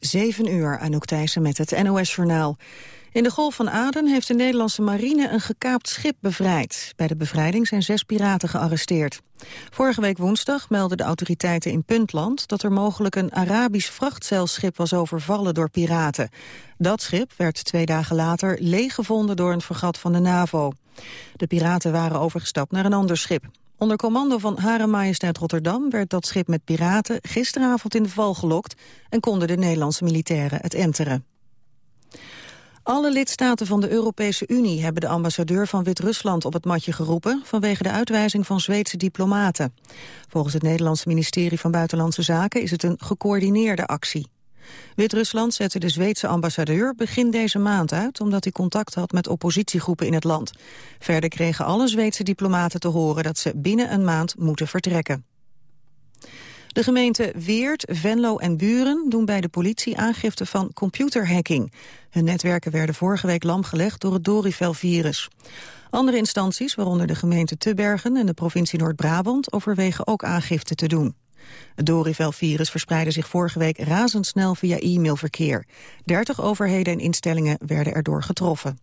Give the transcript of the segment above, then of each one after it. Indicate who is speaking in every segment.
Speaker 1: 7 uur, Anouk Thijssen met het NOS-journaal. In de Golf van Aden heeft de Nederlandse marine een gekaapt schip bevrijd. Bij de bevrijding zijn zes piraten gearresteerd. Vorige week woensdag meldden de autoriteiten in Puntland... dat er mogelijk een Arabisch vrachtzeilschip was overvallen door piraten. Dat schip werd twee dagen later leeggevonden door een vergat van de NAVO. De piraten waren overgestapt naar een ander schip. Onder commando van Hare Majesteit Rotterdam werd dat schip met piraten gisteravond in de val gelokt en konden de Nederlandse militairen het enteren. Alle lidstaten van de Europese Unie hebben de ambassadeur van Wit-Rusland op het matje geroepen vanwege de uitwijzing van Zweedse diplomaten. Volgens het Nederlandse ministerie van Buitenlandse Zaken is het een gecoördineerde actie. Wit-Rusland zette de Zweedse ambassadeur begin deze maand uit... omdat hij contact had met oppositiegroepen in het land. Verder kregen alle Zweedse diplomaten te horen dat ze binnen een maand moeten vertrekken. De gemeenten Weert, Venlo en Buren doen bij de politie aangifte van computerhacking. Hun netwerken werden vorige week lamgelegd door het Dorivel-virus. Andere instanties, waaronder de gemeente Tubbergen en de provincie Noord-Brabant, overwegen ook aangifte te doen. Het Dorivel-virus verspreidde zich vorige week razendsnel via e-mailverkeer. Dertig overheden en instellingen werden erdoor getroffen.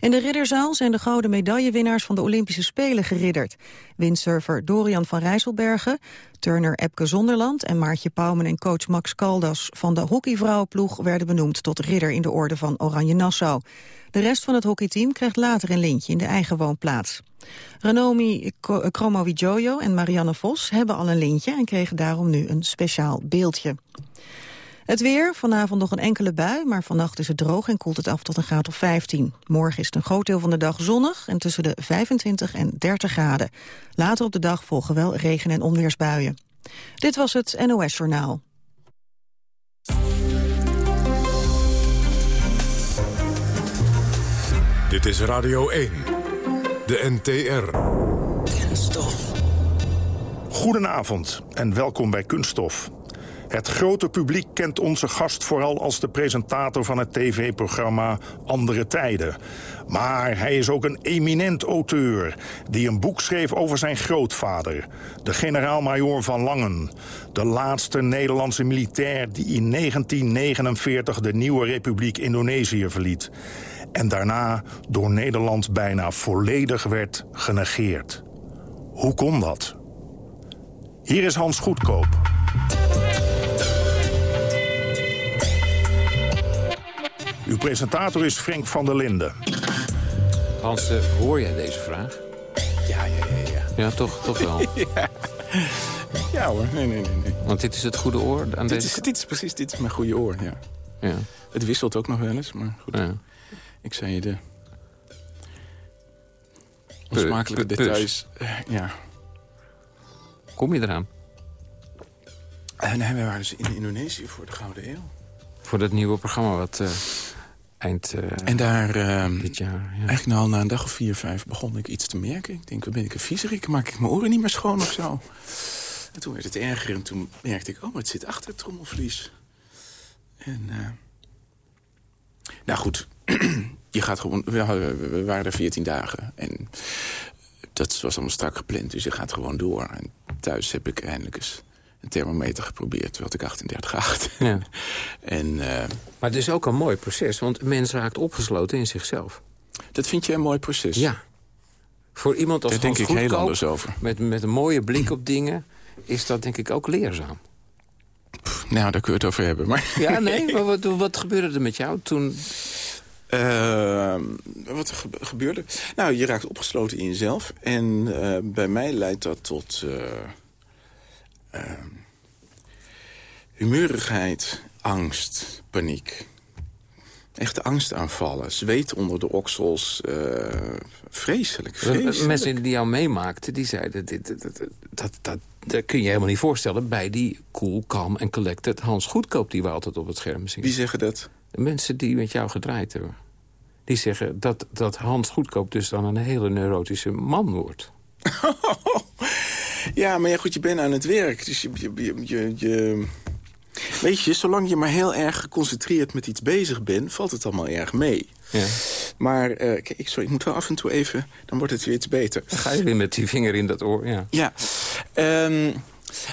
Speaker 1: In de ridderzaal zijn de gouden medaillewinnaars van de Olympische Spelen geridderd. Windsurfer Dorian van Rijsselbergen, turner Epke Zonderland... en Maartje Pauwmen en coach Max Caldas van de hockeyvrouwenploeg... werden benoemd tot ridder in de orde van Oranje Nassau. De rest van het hockeyteam krijgt later een lintje in de eigen woonplaats. Renomi Kromowidjojo en Marianne Vos hebben al een lintje... en kregen daarom nu een speciaal beeldje. Het weer, vanavond nog een enkele bui, maar vannacht is het droog en koelt het af tot een graad of 15. Morgen is het een groot deel van de dag zonnig en tussen de 25 en 30 graden. Later op de dag volgen wel regen- en onweersbuien. Dit was het NOS Journaal.
Speaker 2: Dit is Radio 1, de NTR.
Speaker 3: Kunststof. Goedenavond en welkom bij Kunststof. Het grote publiek kent onze gast vooral als de presentator van het tv-programma Andere Tijden. Maar hij is ook een eminent auteur die een boek schreef over zijn grootvader, de generaal-majoor van Langen. De laatste Nederlandse militair die in 1949 de nieuwe republiek Indonesië verliet. En daarna door Nederland bijna volledig werd genegeerd. Hoe kon dat? Hier is Hans Goedkoop. Uw presentator is Frank van der Linden.
Speaker 4: Hans, uh, hoor jij deze vraag?
Speaker 5: Ja, ja, ja. Ja,
Speaker 4: ja toch, toch wel?
Speaker 5: ja. ja hoor, nee, nee, nee,
Speaker 4: Want dit is het goede oor aan
Speaker 5: dit
Speaker 4: deze...
Speaker 5: Is, dit is precies, dit is mijn goede oor, ja. ja. Het wisselt ook nog wel eens, maar goed. Ja. Ik zei je de... Onsmakelijke details, ja.
Speaker 4: Kom je eraan?
Speaker 5: Uh, nee, we waren dus in Indonesië voor de Gouden Eeuw.
Speaker 4: Voor dat nieuwe programma wat uh, eind uh,
Speaker 5: En daar, uh,
Speaker 4: dit jaar, ja.
Speaker 5: eigenlijk nou, na een dag of vier, vijf begon ik iets te merken. Ik denk, ben ik een viezerik? Maak ik mijn oren niet meer schoon of zo? En toen werd het erger en toen merkte ik, oh, maar het zit achter het trommelvlies. En, nou goed, je gaat gewoon, we waren er veertien dagen. En dat was allemaal strak gepland, dus je gaat gewoon door. En thuis heb ik eindelijk eens een thermometer geprobeerd. Toen had ik 38 Ja. en, uh,
Speaker 4: maar het is ook een mooi proces, want mens raakt opgesloten in zichzelf.
Speaker 5: Dat vind je een mooi proces?
Speaker 4: Ja. Voor iemand als
Speaker 5: Daar denk ik heel anders over.
Speaker 4: Met, met een mooie blik op dingen, is dat denk ik ook leerzaam.
Speaker 5: Pff, nou, daar kun je het over hebben. Maar
Speaker 4: ja, nee, maar wat, wat gebeurde er met jou toen...
Speaker 5: Uh, wat gebeurde? Nou, je raakt opgesloten in jezelf. En uh, bij mij leidt dat tot... Uh, humeurigheid, angst, paniek. Echte angstaanvallen, zweet onder de oksels. Vreselijk, vreselijk.
Speaker 4: Mensen die jou meemaakten, die zeiden... Dit, dit, dat, dat, dat kun je helemaal niet voorstellen... bij die cool, calm en collected Hans Goedkoop... die we altijd op het scherm zien.
Speaker 5: Wie zeggen dat?
Speaker 4: De mensen die met jou gedraaid hebben. Die zeggen dat, dat Hans Goedkoop dus dan een hele neurotische man wordt.
Speaker 5: Ja, maar ja, goed, je bent aan het werk. Dus je, je, je, je, Weet je, zolang je maar heel erg geconcentreerd met iets bezig bent... valt het allemaal erg mee.
Speaker 4: Ja.
Speaker 5: Maar, uh, kijk, sorry, ik moet wel af en toe even... dan wordt het weer iets beter.
Speaker 4: Dan ga je weer met die vinger in dat oor, ja.
Speaker 5: Ja. Um,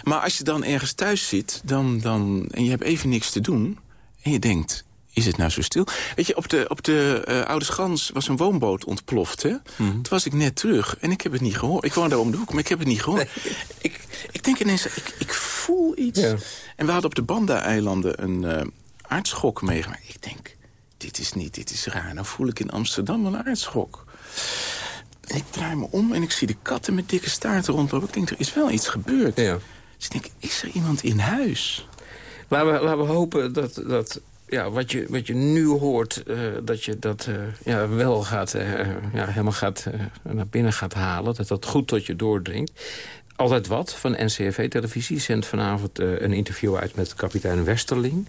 Speaker 5: Maar als je dan ergens thuis zit dan, dan, en je hebt even niks te doen... en je denkt, is het nou zo stil? Weet je, op de, op de uh, Oude Schans was een woonboot ontploft. Hè? Mhm. Toen was ik net terug en ik heb het niet gehoord. Ik woon daar om de hoek, maar ik heb het niet gehoord. Ik, ik denk ineens, ik, ik voel iets. En we hadden op de Banda-eilanden een uh, aardschok meegemaakt. Ik denk, dit is niet, dit is raar. Nou voel ik in Amsterdam een aardschok. En ik draai me om en ik zie de katten met dikke staarten rondlopen. Ik denk, er is wel iets gebeurd. Ja. Dus ik denk, is er iemand in huis?
Speaker 4: Laten we, laten we hopen dat, dat ja, wat, je, wat je nu hoort, uh, dat je dat uh, ja, wel gaat, uh, ja, helemaal gaat, naar binnen gaat halen. Dat dat goed tot je doordringt. Altijd wat van NCRV-televisie zendt vanavond een interview uit met kapitein Westerling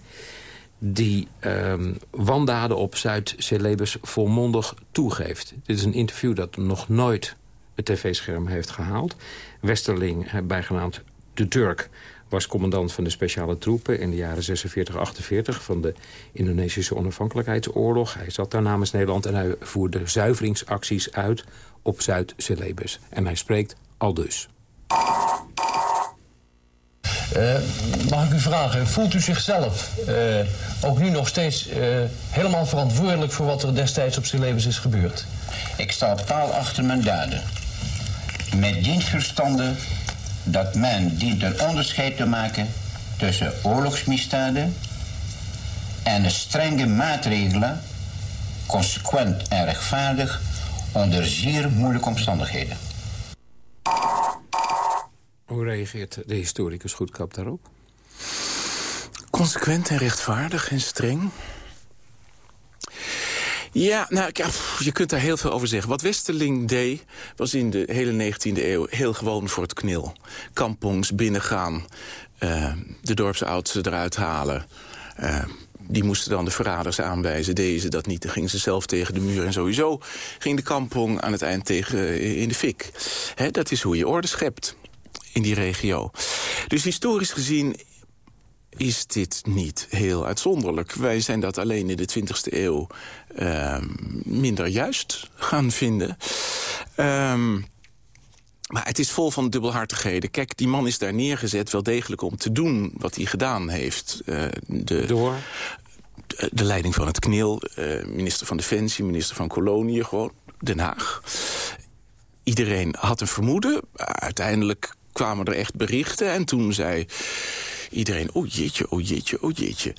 Speaker 4: die um, wandaden op Zuid-Celebes volmondig toegeeft. Dit is een interview dat nog nooit het tv-scherm heeft gehaald. Westerling, bijgenaamd De Turk, was commandant van de speciale troepen... in de jaren 46-48 van de Indonesische onafhankelijkheidsoorlog. Hij zat daar namens Nederland en hij voerde zuiveringsacties uit op Zuid-Celebes. En hij spreekt al dus.
Speaker 6: Uh, mag ik u vragen, voelt u zichzelf uh, ook nu nog steeds uh, helemaal verantwoordelijk... voor wat er destijds op Celebes is gebeurd?
Speaker 7: Ik sta paal achter mijn daden. Met dienstverstanden dat men dient een onderscheid te maken... tussen oorlogsmisdaden en strenge maatregelen... consequent en rechtvaardig onder zeer moeilijke omstandigheden.
Speaker 4: Hoe reageert de historicus Goedkap daarop?
Speaker 5: Consequent en rechtvaardig en streng. Ja, nou, je kunt daar heel veel over zeggen. Wat Westerling deed, was in de hele 19e eeuw heel gewoon voor het knil. Kampongs binnengaan, uh, de dorpsoudsten eruit halen... Uh, die moesten dan de verraders aanwijzen. Deden ze dat niet, dan gingen ze zelf tegen de muur. En sowieso ging de kampong aan het eind tegen uh, in de fik. He, dat is hoe je orde schept in die regio. Dus historisch gezien is dit niet heel uitzonderlijk. Wij zijn dat alleen in de 20e eeuw uh, minder juist gaan vinden. Um, maar het is vol van dubbelhartigheden. Kijk, die man is daar neergezet wel degelijk om te doen wat hij gedaan heeft. Uh,
Speaker 4: de, Door?
Speaker 5: De, de, leiding van het KNIL, uh, minister van Defensie, minister van Koloniën, gewoon Den Haag. Iedereen had een vermoeden. Uiteindelijk kwamen er echt berichten. En toen zei iedereen, oh jeetje, oh jeetje, oh jeetje.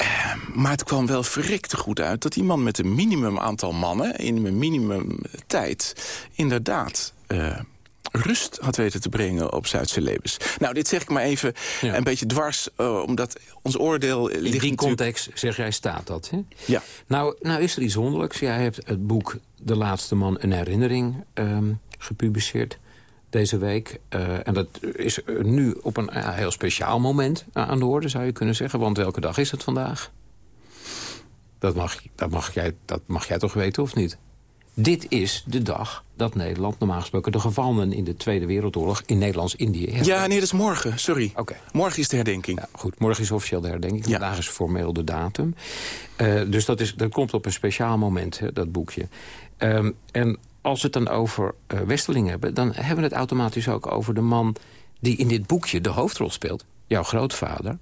Speaker 5: Uh, maar het kwam wel verrekte goed uit dat die man met een minimum aantal mannen... in een minimum tijd inderdaad... Uh, rust had weten te brengen op Zuidse levens. Nou, dit zeg ik maar even een beetje dwars, uh, omdat ons oordeel
Speaker 4: In
Speaker 5: ligt
Speaker 4: die context, zeg jij, staat dat, hè?
Speaker 5: Ja.
Speaker 4: Nou, nou is er iets wonderlijks. Jij hebt het boek De Laatste Man een herinnering um, gepubliceerd deze week. Uh, en dat is nu op een uh, heel speciaal moment aan de orde, zou je kunnen zeggen. Want welke dag is het vandaag? Dat mag, dat mag, jij, dat mag jij toch weten, of niet? Dit is de dag dat Nederland normaal gesproken de gevangenen in de Tweede Wereldoorlog in Nederlands-Indië
Speaker 5: Ja, nee, dat is morgen, sorry.
Speaker 4: Oké.
Speaker 5: Morgen is de herdenking.
Speaker 4: Ja, goed, morgen is officieel de herdenking. Ja. Vandaag is formeel de datum. Uh, dus dat, is, dat komt op een speciaal moment, hè, dat boekje. Um, en als we het dan over uh, hebben... dan hebben we het automatisch ook over de man die in dit boekje de hoofdrol speelt. Jouw grootvader.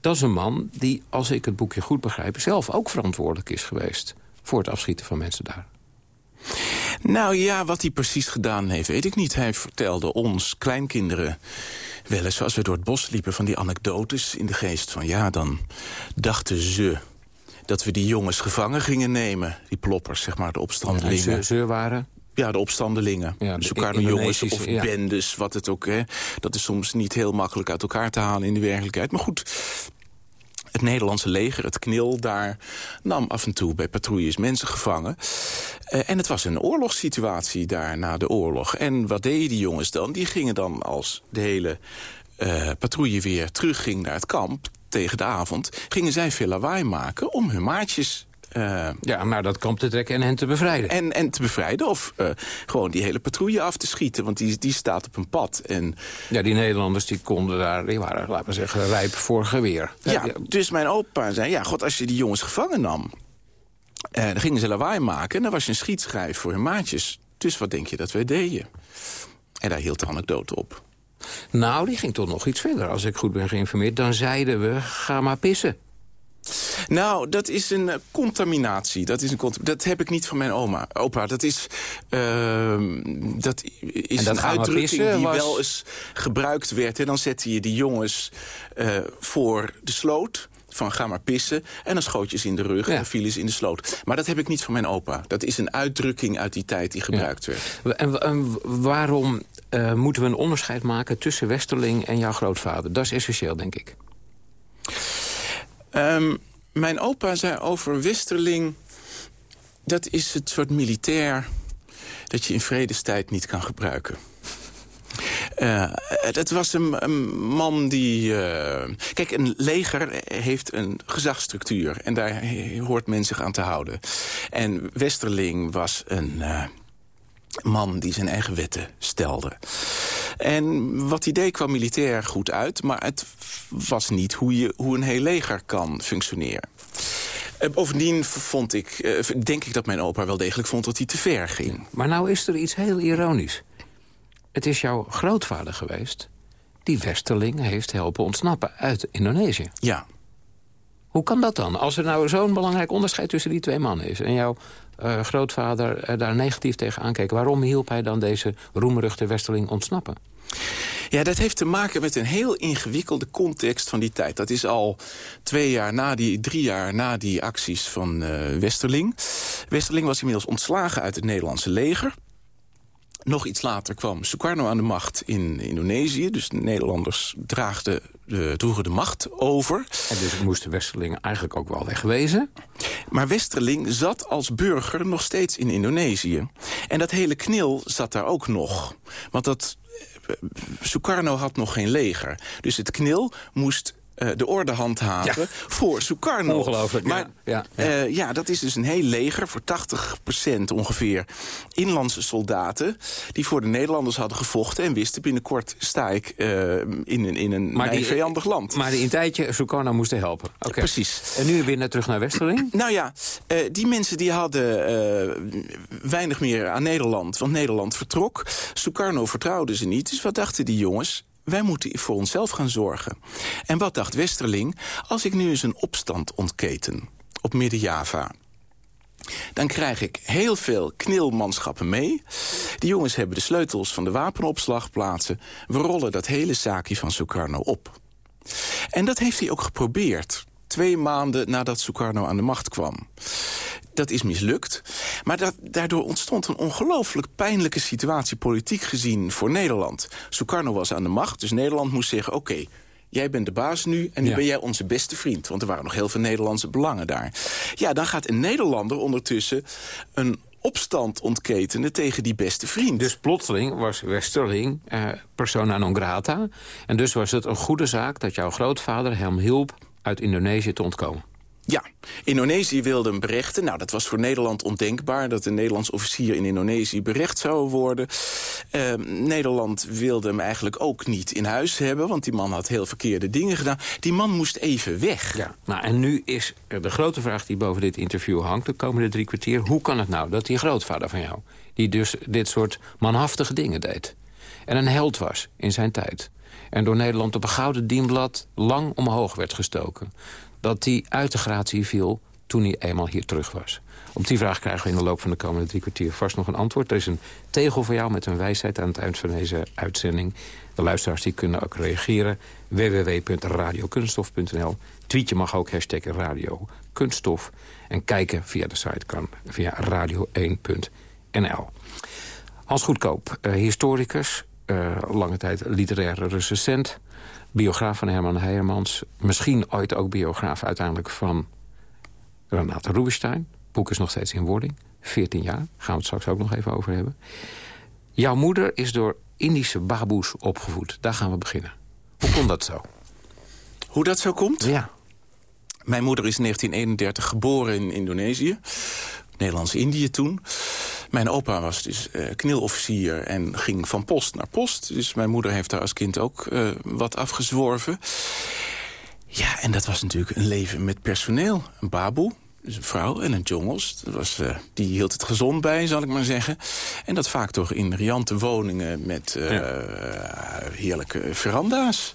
Speaker 4: Dat is een man die, als ik het boekje goed begrijp... zelf ook verantwoordelijk is geweest voor het afschieten van mensen daar.
Speaker 5: Nou ja, wat hij precies gedaan heeft, weet ik niet. Hij vertelde ons, kleinkinderen, wel eens als we door het bos liepen... van die anekdotes in de geest van... ja, dan dachten ze dat we die jongens gevangen gingen nemen. Die ploppers, zeg maar, de opstandelingen.
Speaker 4: Ze, waren?
Speaker 5: Ja, de opstandelingen. Ja, de dus jongens of ja. bendes, wat het ook. Hè. Dat is soms niet heel makkelijk uit elkaar te halen in de werkelijkheid. Maar goed, het Nederlandse leger, het KNIL, daar nam af en toe bij patrouilles mensen gevangen. Uh, en het was een oorlogssituatie daar na de oorlog. En wat deden die jongens dan? Die gingen dan als de hele uh, patrouille weer terugging naar het kamp tegen de avond... gingen zij veel lawaai maken om hun maatjes
Speaker 4: uh, ja, naar dat kamp te trekken en hen te bevrijden.
Speaker 5: En, en te bevrijden of uh, gewoon die hele patrouille af te schieten. Want die, die staat op een pad. En...
Speaker 4: Ja, die Nederlanders die konden daar, die waren, laten we zeggen, rijp voor geweer.
Speaker 5: Ja, dus mijn opa zei, ja, god, als je die jongens gevangen nam... Uh, dan gingen ze lawaai maken en dan was je een schietschijf voor hun maatjes. Dus wat denk je dat wij deden? En daar hield de anekdote op.
Speaker 4: Nou, die ging toch nog iets verder, als ik goed ben geïnformeerd. Dan zeiden we, ga maar pissen.
Speaker 5: Nou, dat is een eh, contaminatie. Dat, is een cont dat heb ik niet van mijn oma, opa. Dat is, uh, dat is
Speaker 4: dat
Speaker 5: een uitdrukking die
Speaker 4: was-
Speaker 5: wel eens gebruikt werd. En dan zette je die jongens eh, voor de sloot van ga maar pissen. En dan schoot je ze in de rug
Speaker 4: Ja.
Speaker 5: en vielen ze in de sloot. Maar dat heb ik niet van mijn opa. Dat is een uitdrukking uit die tijd die gebruikt werd.
Speaker 4: En, en waarom eh, moeten we een onderscheid maken tussen Westerling en jouw grootvader? Dat is essentieel, denk ik.
Speaker 5: Ehm, mijn opa zei over Westerling... dat is het soort militair dat je in vredestijd niet kan gebruiken. Eh, het was een, man die... eh, kijk, een leger heeft een gezagsstructuur. En daar hoort men zich aan te houden. En Westerling was een eh, man die zijn eigen wetten stelde. En wat hij deed kwam militair goed uit... maar het was niet hoe, je, hoe een heel leger kan functioneren. Eh, bovendien vond ik, eh, denk ik dat mijn opa wel degelijk vond dat hij te ver ging.
Speaker 4: Maar nou is er iets heel ironisch. Het is jouw grootvader geweest die Westerling heeft helpen ontsnappen uit Indonesië.
Speaker 5: Ja.
Speaker 4: Hoe kan dat dan? Als er nou zo'n belangrijk onderscheid tussen die twee mannen is... en jouw eh, grootvader eh, daar negatief tegen aankeek... waarom hielp hij dan deze roemruchte Westerling ontsnappen?
Speaker 5: Ja, dat heeft te maken met een heel ingewikkelde context van die tijd. Dat is al twee jaar na die, drie jaar na die acties van eh, Westerling. Westerling was inmiddels ontslagen uit het Nederlandse leger. Nog iets later kwam Sukarno aan de macht in Indonesië. Dus de Nederlanders draagden, de, droegen de macht over.
Speaker 4: En dus moest de Westerling eigenlijk ook wel wegwezen.
Speaker 5: Maar Westerling zat als burger nog steeds in Indonesië. En dat hele knil zat daar ook nog. Want dat, eh, Sukarno had nog geen leger. Dus het knil moest eh, de orde handhaven
Speaker 4: Ja.
Speaker 5: voor Sukarno.
Speaker 4: Ongelooflijk, ja.
Speaker 5: Maar
Speaker 4: Ja, ja.
Speaker 5: ja, ja, dat is dus een heel leger voor 80% ongeveer inlandse soldaten... die voor de Nederlanders hadden gevochten en wisten... binnenkort sta ik eh, in, een- in een mij vijandig land.
Speaker 4: Maar die in tijdje Sukarno moesten helpen. Oké.
Speaker 5: Precies.
Speaker 4: En nu weer net terug naar Westerling?
Speaker 5: Nou ja, eh, die mensen die hadden eh, weinig meer aan Nederland. Want Nederland vertrok. Sukarno vertrouwden ze niet. Dus wat dachten die jongens? Wij moeten voor onszelf gaan zorgen. En wat dacht Westerling? Als ik nu eens een opstand ontketen op Midden-Java... dan krijg ik heel veel knilmanschappen mee. Die jongens hebben de sleutels van de wapenopslagplaatsen. We rollen dat hele zaakje van Sukarno op. En dat heeft hij ook geprobeerd. Twee maanden nadat Sukarno aan de macht kwam. Dat is mislukt. Maar dat, daardoor ontstond een ongelooflijk pijnlijke situatie... politiek gezien voor Nederland. Sukarno was aan de macht, dus Nederland moest zeggen... oké, jij bent de baas nu en nu
Speaker 4: Ja.
Speaker 5: ben jij onze beste vriend. Want er waren nog heel veel Nederlandse belangen daar. Ja, dan gaat een Nederlander ondertussen... een opstand ontketenen tegen die beste vriend.
Speaker 4: Dus plotseling was Westerling eh, persona non grata. En dus was het een goede zaak dat jouw grootvader hem hielp uit Indonesië te ontkomen.
Speaker 5: Ja, Indonesië wilde hem berechten. Nou, dat was voor Nederland ondenkbaar... dat een Nederlands officier in Indonesië berecht zou worden. Eh, Nederland wilde hem eigenlijk ook niet in huis hebben... want die man had heel verkeerde dingen gedaan. Die man moest even weg.
Speaker 4: Ja. Nou, en nu is de grote vraag die boven dit interview hangt... de komende drie kwartier. Hoe kan het nou dat die grootvader van jou... die dus dit soort manhaftige dingen deed... en een held was in zijn tijd... en door Nederland op een gouden dienblad lang omhoog werd gestoken... dat die uit de gratie viel toen hij eenmaal hier terug was. Op die vraag krijgen we in de loop van de komende drie kwartier vast nog een antwoord. Er is een tegel voor jou met een wijsheid aan het eind van deze uitzending. De luisteraars die kunnen ook reageren. www.radiokunststof.nl Tweetje mag ook hashtag Radio Kunststof. En kijken via de site kan via radio1.nl. Hans Goedkoop, eh, historicus, eh, lange tijd literaire recensent... biograaf van Herman Heijermans. Misschien ooit ook biograaf uiteindelijk van Renate Rubinstein. Boek is nog steeds in wording. 14 jaar, gaan we het straks ook nog even over hebben. Jouw moeder is door Indische baboes opgevoed. Daar gaan we beginnen. Hoe kon dat zo?
Speaker 5: Hoe dat zo komt?
Speaker 4: Ja.
Speaker 5: Mijn moeder is in 1931 geboren in Indonesië. Nederlands-Indië toen. Mijn opa was dus eh, knilofficier en ging van post naar post. Dus mijn moeder heeft daar als kind ook eh, wat afgezworven. Ja, en dat was natuurlijk een leven met personeel. Een baboe, dus een vrouw en een jongens. Dat was, uh, die hield het gezond bij, zal ik maar zeggen. En dat vaak toch in riante woningen met uh, heerlijke veranda's.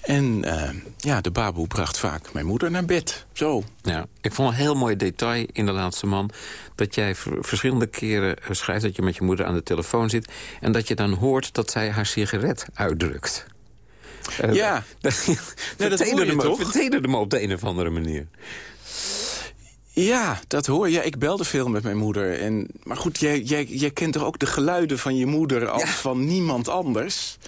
Speaker 5: En uh, ja, de baboe bracht vaak mijn moeder naar bed. Zo.
Speaker 4: Ja, ik vond een heel mooi detail in de laatste man... dat jij verschillende keren schrijft dat je met je moeder aan de telefoon zit... en dat je dan hoort dat zij haar sigaret uitdrukt.
Speaker 5: Uh, ja,
Speaker 4: dat, nee, dat hoor je toch? Vertederde me op de een of andere manier.
Speaker 5: Ja, dat hoor je. Ja, ik belde veel met mijn moeder. En, maar goed, jij, jij, jij kent toch ook de geluiden van je moeder als ja. van niemand anders?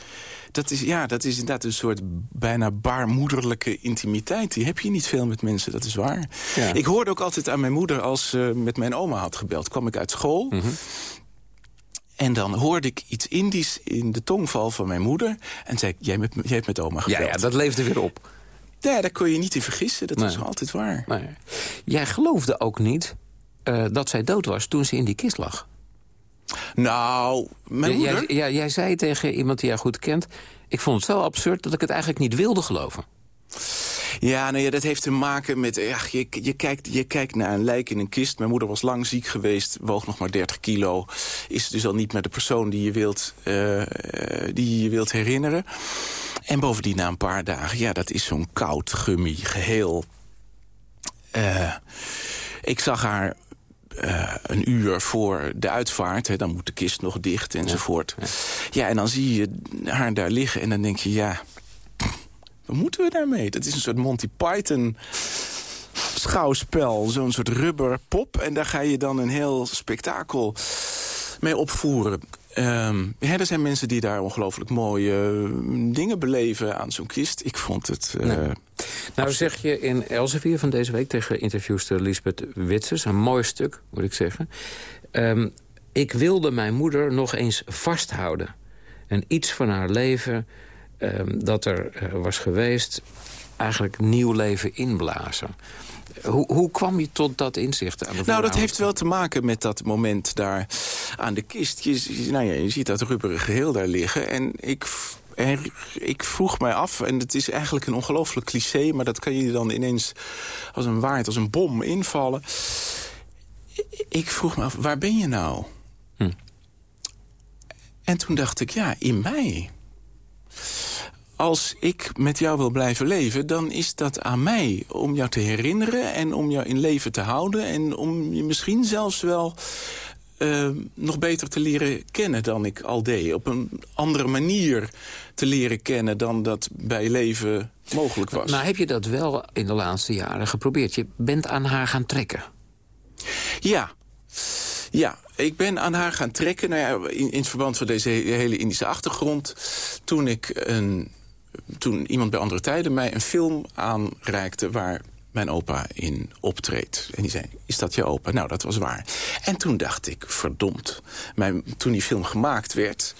Speaker 5: Dat is, ja, dat is inderdaad een soort bijna baarmoederlijke intimiteit. Die heb je niet veel met mensen, dat is waar. Ja. Ik hoorde ook altijd aan mijn moeder als ze met mijn oma had gebeld. Kwam ik uit school... Mm -hmm. En dan hoorde ik iets Indisch in de tongval van mijn moeder. En zei ik, jij, met, jij hebt met oma gebeld.
Speaker 4: Ja, ja, dat leefde weer op.
Speaker 5: Ja, daar kon je niet in vergissen. Dat nee. was altijd waar.
Speaker 4: Nee. Jij geloofde ook niet uh, dat zij dood was toen ze in die kist lag.
Speaker 5: Nou, mijn moeder...
Speaker 4: Jij, jij zei tegen iemand die jij goed kent... ik vond het zo absurd dat ik het eigenlijk niet wilde geloven.
Speaker 5: Ja, nou ja, dat heeft te maken met... Ja, je, je, kijkt, je kijkt naar een lijk in een kist. Mijn moeder was lang ziek geweest, woog nog maar 30 kilo. Is dus al niet meer de persoon die je wilt, uh, die je wilt herinneren. En bovendien na een paar dagen, ja, dat is zo'n koud, gummy geheel. Uh, ik zag haar uh, een uur voor de uitvaart. Hè, dan moet de kist nog dicht enzovoort. Ja, ja. ja, en dan zie je haar daar liggen en dan denk je... ja, wat moeten we daarmee? Dat is een soort Monty Python schouwspel. Zo'n soort rubberpop. En daar ga je dan een heel spektakel mee opvoeren. Um, ja, er zijn mensen die daar ongelooflijk mooie uh, dingen beleven aan zo'n kist. Ik vond het... Uh,
Speaker 4: nee. Nou zeg je in Elsevier van deze week tegen interviewster Lisbeth Witsers... een mooi stuk, moet ik zeggen. Um, ik wilde mijn moeder nog eens vasthouden. En iets van haar leven um, dat er uh, was geweest... eigenlijk nieuw leven inblazen. Hoe, hoe, kwam je tot dat inzicht? Aan de
Speaker 5: nou, dat heeft wel te maken met dat moment daar aan de kist. Je, nou ja, je ziet dat rubberen geheel daar liggen. En ik, ik vroeg mij af, en het is eigenlijk een ongelooflijk cliché... maar dat kan je dan ineens als een waard, als een bom invallen. Ik vroeg me af, waar ben je nou? Hm. En toen dacht ik, ja, in mij als ik met jou wil blijven leven, dan is dat aan mij. Om jou te herinneren en om jou in leven te houden. En om je misschien zelfs wel uh, nog beter te leren kennen dan ik al deed. Op een andere manier te leren kennen dan dat bij leven mogelijk was.
Speaker 4: Maar heb je dat wel in de laatste jaren geprobeerd? Je bent aan haar gaan trekken.
Speaker 5: Ja, ja, ik ben aan haar gaan trekken. Nou ja, in, in verband van deze hele Indische achtergrond. Toen ik een toen iemand bij andere tijden mij een film aanreikte... waar mijn opa in optreedt. En die zei, is dat je opa? Nou, dat was waar. En toen dacht ik, verdomd. Mijn, toen die film gemaakt werd,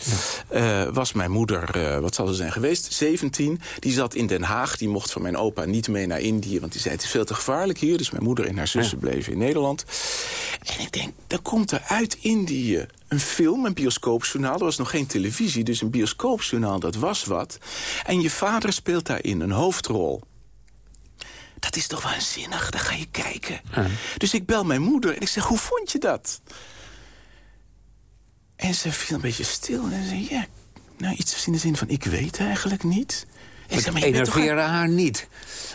Speaker 5: ja. uh, was mijn moeder, uh, wat zal ze zijn geweest, 17. Die zat in Den Haag, die mocht van mijn opa niet mee naar Indië... want die zei, het is veel te gevaarlijk hier. Dus mijn moeder en haar zussen ja. bleven in Nederland. En ik denk, dan komt er uit Indië een film, een bioscoopjournaal. Er was nog geen televisie, dus een bioscoopjournaal, dat was wat. En je vader speelt daarin een hoofdrol. Dat is toch waanzinnig, dan ga je kijken. Ja. Dus ik bel mijn moeder en ik zeg, hoe vond je dat? En ze viel een beetje stil en zei, ja, nou iets in de zin van, ik weet eigenlijk niet.
Speaker 4: Ik zeg, maar je bent toch gaan... haar niet?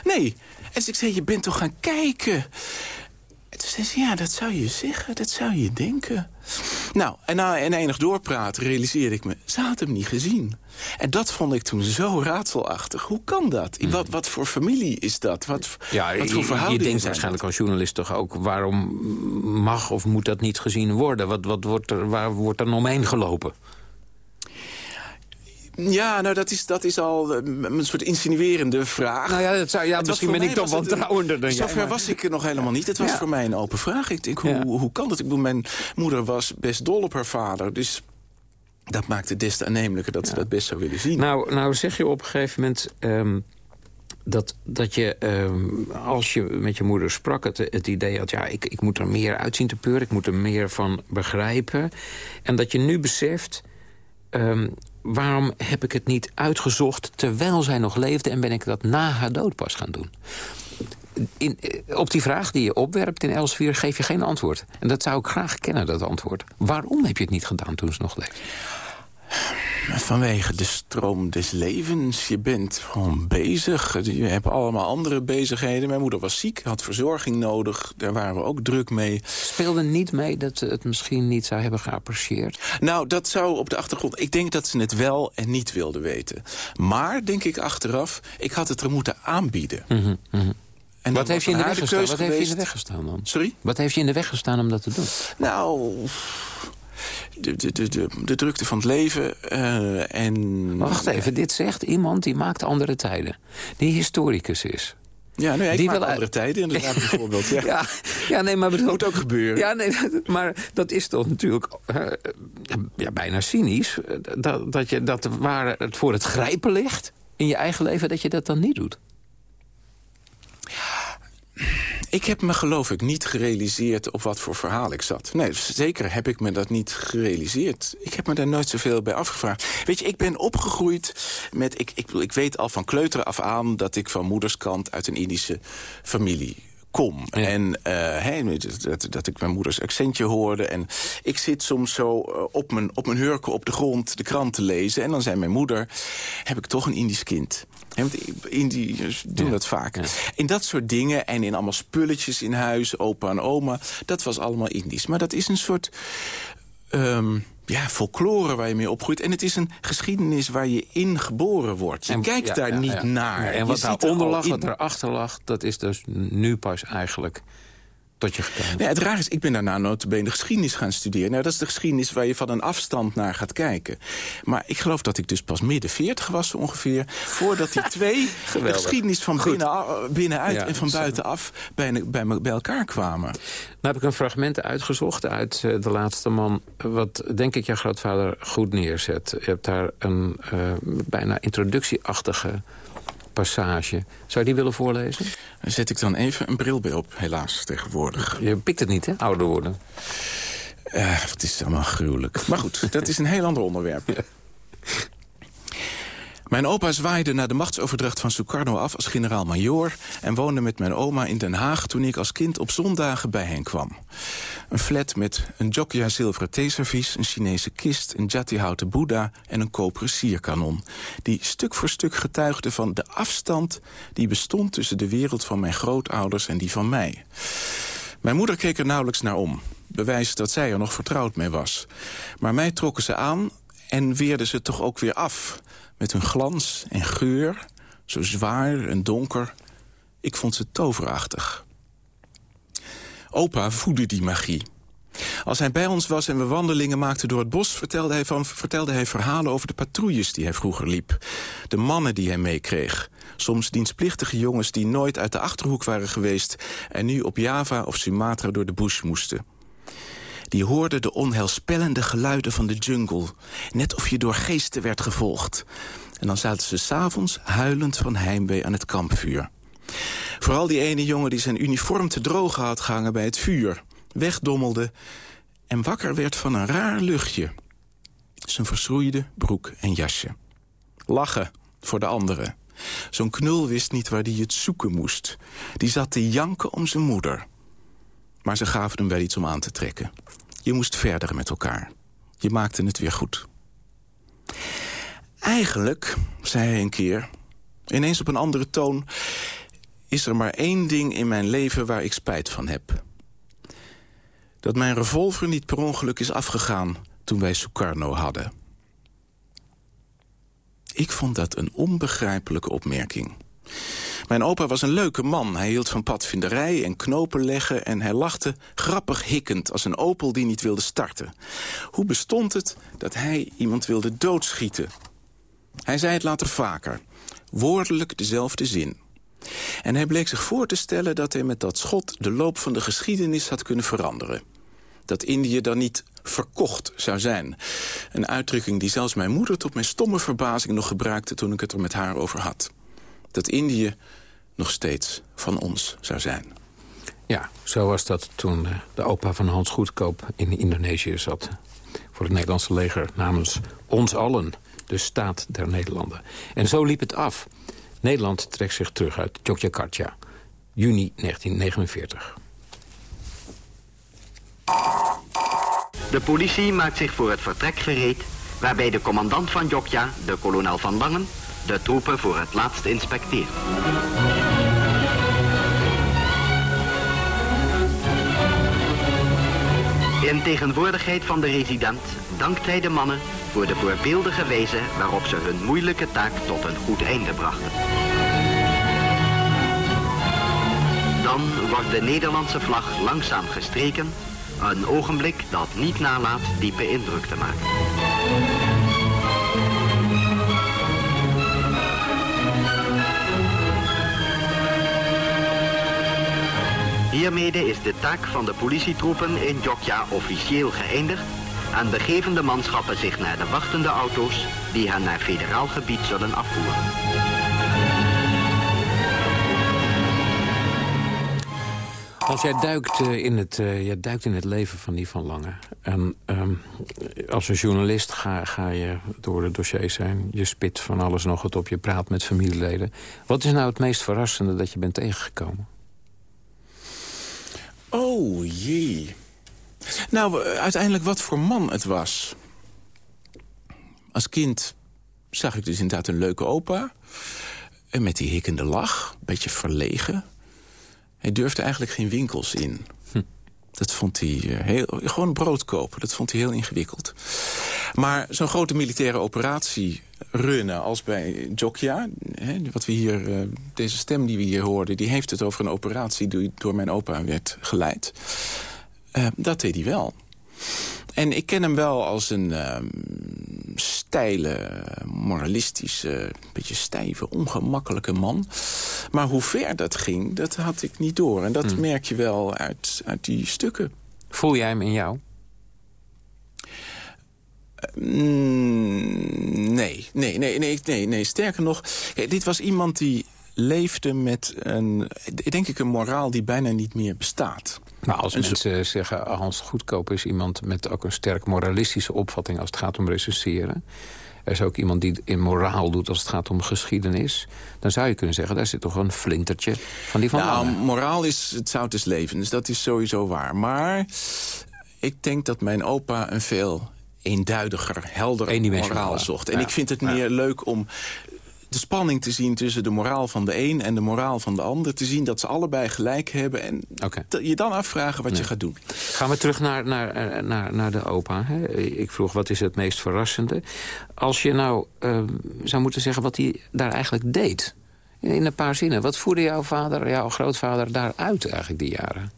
Speaker 5: Nee. En ik zei, je bent toch gaan kijken? En toen zei ze, ja, dat zou je zeggen, dat zou je denken. Nou, en na en enig doorpraten realiseerde ik me... ze had hem niet gezien. En dat vond ik toen zo raadselachtig. Hoe kan dat? Mm. Wat, wat voor familie is dat? Wat,
Speaker 4: ja,
Speaker 5: wat voor
Speaker 4: verhouding Je denkt waarschijnlijk als journalist toch ook... waarom mag of moet dat niet gezien worden? Wat, wat wordt er, waar wordt er omheen gelopen?
Speaker 5: Ja, nou, dat is, dat is al een soort insinuerende vraag.
Speaker 4: Nou ja, dat zou, ja misschien ben ik toch wel trouwender dan
Speaker 5: Zover maar... was ik er nog helemaal niet. Het was ja. voor mij een open vraag. Ik denk, hoe, ja. hoe kan dat? Ik bedoel, mijn moeder was best dol op haar vader. Dus dat maakt het des te aannemelijker dat ja. ze dat best zou willen zien.
Speaker 4: Nou, nou zeg je op een gegeven moment... Um, dat, dat je, um, als je met je moeder sprak, het, het idee had... ja, ik, ik moet er meer uitzien te peuren, ik moet er meer van begrijpen. En dat je nu beseft... Um, waarom heb ik het niet uitgezocht terwijl zij nog leefde... en ben ik dat na haar dood pas gaan doen? in, eh, op die vraag die je opwerpt in Elsevier geef je geen antwoord. En dat zou ik graag kennen, dat antwoord. Waarom heb je het niet gedaan toen ze nog leefde?
Speaker 5: Vanwege de stroom des levens. Je bent gewoon bezig. Je hebt allemaal andere bezigheden. Mijn moeder was ziek, had verzorging nodig. Daar waren we ook druk mee.
Speaker 4: Speelde niet mee dat ze het misschien niet zou hebben geapprecieerd?
Speaker 5: Nou, dat zou op de achtergrond... Ik denk dat ze het wel en niet wilden weten. Maar, denk ik achteraf, ik had het er moeten aanbieden.
Speaker 4: Mm En wat heeft, je in de weg gestaan? wat heeft je in de weg gestaan dan?
Speaker 5: Sorry?
Speaker 4: Wat heeft je in de weg gestaan om dat te doen?
Speaker 5: Nou, de, de, de, de, drukte van het leven. Uh, en...
Speaker 4: Wacht even, dit zegt iemand die maakt andere tijden. Die historicus is.
Speaker 5: Ja, nee, ik die maak andere tijden inderdaad bijvoorbeeld. Ja.
Speaker 4: ja, ja, nee, maar...
Speaker 5: Dat moet ook gebeuren.
Speaker 4: Ja, nee, maar dat is toch natuurlijk uh, ja, bijna cynisch... Dat, dat, je, dat waar het voor het grijpen ligt in je eigen leven... dat je dat dan niet doet.
Speaker 5: Ik heb me geloof ik niet gerealiseerd op wat voor verhaal ik zat. Nee, zeker heb ik me dat niet gerealiseerd. Ik heb me daar nooit zoveel bij afgevraagd. Weet je, ik ben opgegroeid met... Ik, ik, ik weet al van kleuter af aan dat ik van moederskant uit een Indische familie kom. En uh, dat, dat ik mijn moeders accentje hoorde. En ik zit soms zo uh, op, mijn, op mijn hurken op de grond de krant te lezen. En dan zei mijn moeder, heb ik toch een Indisch kind. Indiërs doen ja. dat vaak. Ja. In dat soort dingen en in allemaal spulletjes in huis, opa en oma... dat was allemaal Indisch. Maar dat is een soort... Um, ja, folklore waar je mee opgroeit. En het is een geschiedenis waar je in geboren wordt. Je en, kijkt ja, daar ja, niet ja. naar.
Speaker 4: en wat daaronder lag, wat erachter lag... dat is dus nu pas eigenlijk tot je gekomen?
Speaker 5: Ja, het raar is, ik ben daarna notabene geschiedenis gaan studeren. Nou, dat is de geschiedenis waar je van een afstand naar gaat kijken. Maar ik geloof dat ik dus pas midden 40 was ongeveer... voordat die twee de geschiedenis van binnen, binnenuit ja, en van buitenaf bij, bij, bij elkaar kwamen. Nou
Speaker 4: heb ik een fragment uitgezocht uit uh, De Laatste Man... wat, denk ik, jouw grootvader goed neerzet. Je hebt daar een uh, bijna introductieachtige passage. Zou je die willen voorlezen?
Speaker 5: Zet ik dan even een bril bij op, helaas, tegenwoordig.
Speaker 4: Je pikt het niet, hè, ouder worden?
Speaker 5: Uh, het is allemaal gruwelijk. Maar goed, dat is een heel ander onderwerp. Mijn opa zwaaide naar de machtsoverdracht van Sukarno af als generaal-majoor... en woonde met mijn oma in Den Haag toen ik als kind op zondagen bij hen kwam. Een flat met een Jogja zilveren theeservies, een Chinese kist... een Jati-houten boeddha en een koperen sierkanon... die stuk voor stuk getuigde van de afstand die bestond... tussen de wereld van mijn grootouders en die van mij. Mijn moeder keek er nauwelijks naar om. Bewijs dat zij er nog vertrouwd mee was. Maar mij trokken ze aan en weerden ze toch ook weer af met hun glans en geur, zo zwaar en donker. Ik vond ze toverachtig. Opa voedde die magie. Als hij bij ons was en we wandelingen maakten door het bos... Vertelde hij, van, vertelde hij verhalen over de patrouilles die hij vroeger liep. De mannen die hij meekreeg. Soms dienstplichtige jongens die nooit uit de Achterhoek waren geweest... en nu op Java of Sumatra door de bush moesten. Die hoorden de onheilspellende geluiden van de jungle. Net of je door geesten werd gevolgd. En dan zaten ze s'avonds huilend van heimwee aan het kampvuur. Vooral die ene jongen die zijn uniform te droog had gehangen bij het vuur. Wegdommelde en wakker werd van een raar luchtje. Zijn verschroeide broek en jasje. Lachen voor de anderen. Zo'n knul wist niet waar hij het zoeken moest. Die zat te janken om zijn moeder. Maar ze gaven hem wel iets om aan te trekken. Je moest verder met elkaar. Je maakte het weer goed. Eigenlijk, zei hij een keer, ineens op een andere toon... is er maar één ding in mijn leven waar ik spijt van heb. Dat mijn revolver niet per ongeluk is afgegaan toen wij Sukarno hadden. Ik vond dat een onbegrijpelijke opmerking. Mijn opa was een leuke man. Hij hield van padvinderij en knopen leggen... en hij lachte grappig hikkend als een opel die niet wilde starten. Hoe bestond het dat hij iemand wilde doodschieten? Hij zei het later vaker. Woordelijk dezelfde zin. En hij bleek zich voor te stellen dat hij met dat schot... de loop van de geschiedenis had kunnen veranderen. Dat Indië dan niet verkocht zou zijn. Een uitdrukking die zelfs mijn moeder tot mijn stomme verbazing nog gebruikte... toen ik het er met haar over had dat Indië nog steeds van ons zou zijn.
Speaker 4: Ja, zo was dat toen eh, de opa van Hans Goedkoop in Indonesië zat. Voor het Nederlandse leger namens ons allen, de staat der Nederlanden. En zo liep het af. Nederland trekt zich terug uit Yogyakarta. juni 1949.
Speaker 8: De politie maakt zich voor het vertrek gereed, waarbij de commandant van Jokja, de kolonel Van Langen, de troepen voor het laatst inspecteert. In tegenwoordigheid van de resident dankt hij de mannen voor de voorbeeldige wijze waarop ze hun moeilijke taak tot een goed einde brachten. Dan wordt de Nederlandse vlag langzaam gestreken, een ogenblik dat niet nalaat diepe indruk te maken. Hiermede is de taak van de politietroepen in Jokja officieel geëindigd en begeven de manschappen zich naar de wachtende auto's die hen naar federaal gebied zullen afvoeren.
Speaker 4: Als jij duikt, eh, in het, uh, duikt in het leven van die Van Lange. En ehm, als een journalist ga, ga je door de dossiers zijn. Je spit van alles nog wat op, je praat met familieleden. Wat is nou het meest verrassende dat je bent tegengekomen?
Speaker 5: Oh, jee. Nou, uiteindelijk wat voor man het was. Als kind zag ik dus inderdaad een leuke opa. En met die hikkende lach, een beetje verlegen. Hij durfde eigenlijk geen winkels in. Hm. Dat vond hij uh, heel... Gewoon brood kopen, dat vond hij heel ingewikkeld. Maar zo'n grote militaire operatie runnen als bij Jokja... Hè, wat we hier, uh, deze stem die we hier hoorden... die heeft het over een operatie die door mijn opa werd geleid. Uh, dat deed hij wel. En ik ken hem wel als een uh, steile, moralistische, beetje stijve, ongemakkelijke man. Maar hoe ver dat ging, dat had ik niet door. En dat
Speaker 4: Hmm.
Speaker 5: merk je wel uit, uit die stukken.
Speaker 4: Voel jij hem in jou?
Speaker 5: Mm, nee, nee, nee, nee, nee, nee. Sterker nog, dit was iemand die leefde met een, denk ik, een moraal die bijna niet meer bestaat.
Speaker 4: Maar als
Speaker 5: En zo-
Speaker 4: mensen zeggen, Hans Goedkoop is iemand met ook een sterk moralistische opvatting als het gaat om recenseren. Er is ook iemand die in moraal doet als het gaat om geschiedenis. Dan zou je kunnen zeggen, daar zit toch een flintertje van die van
Speaker 5: nou,
Speaker 4: Lange.
Speaker 5: moraal is het zout des levens, dat is sowieso waar. Maar ik denk dat mijn opa een veel eenduidiger, helder moraal zocht. En
Speaker 4: Ja.
Speaker 5: ik vind het meer leuk om de spanning te zien tussen de moraal van de een... en de moraal van de ander. Te zien dat ze allebei gelijk hebben. En je dan afvragen wat je gaat doen.
Speaker 4: Gaan we terug naar, naar, eh, naar, naar de opa. Hè? Ik vroeg, wat is het meest verrassende? Als je nou eh, zou moeten zeggen wat hij daar eigenlijk deed... in in een paar zinnen. Wat voerde jouw vader, jouw grootvader daaruit eigenlijk die jaren?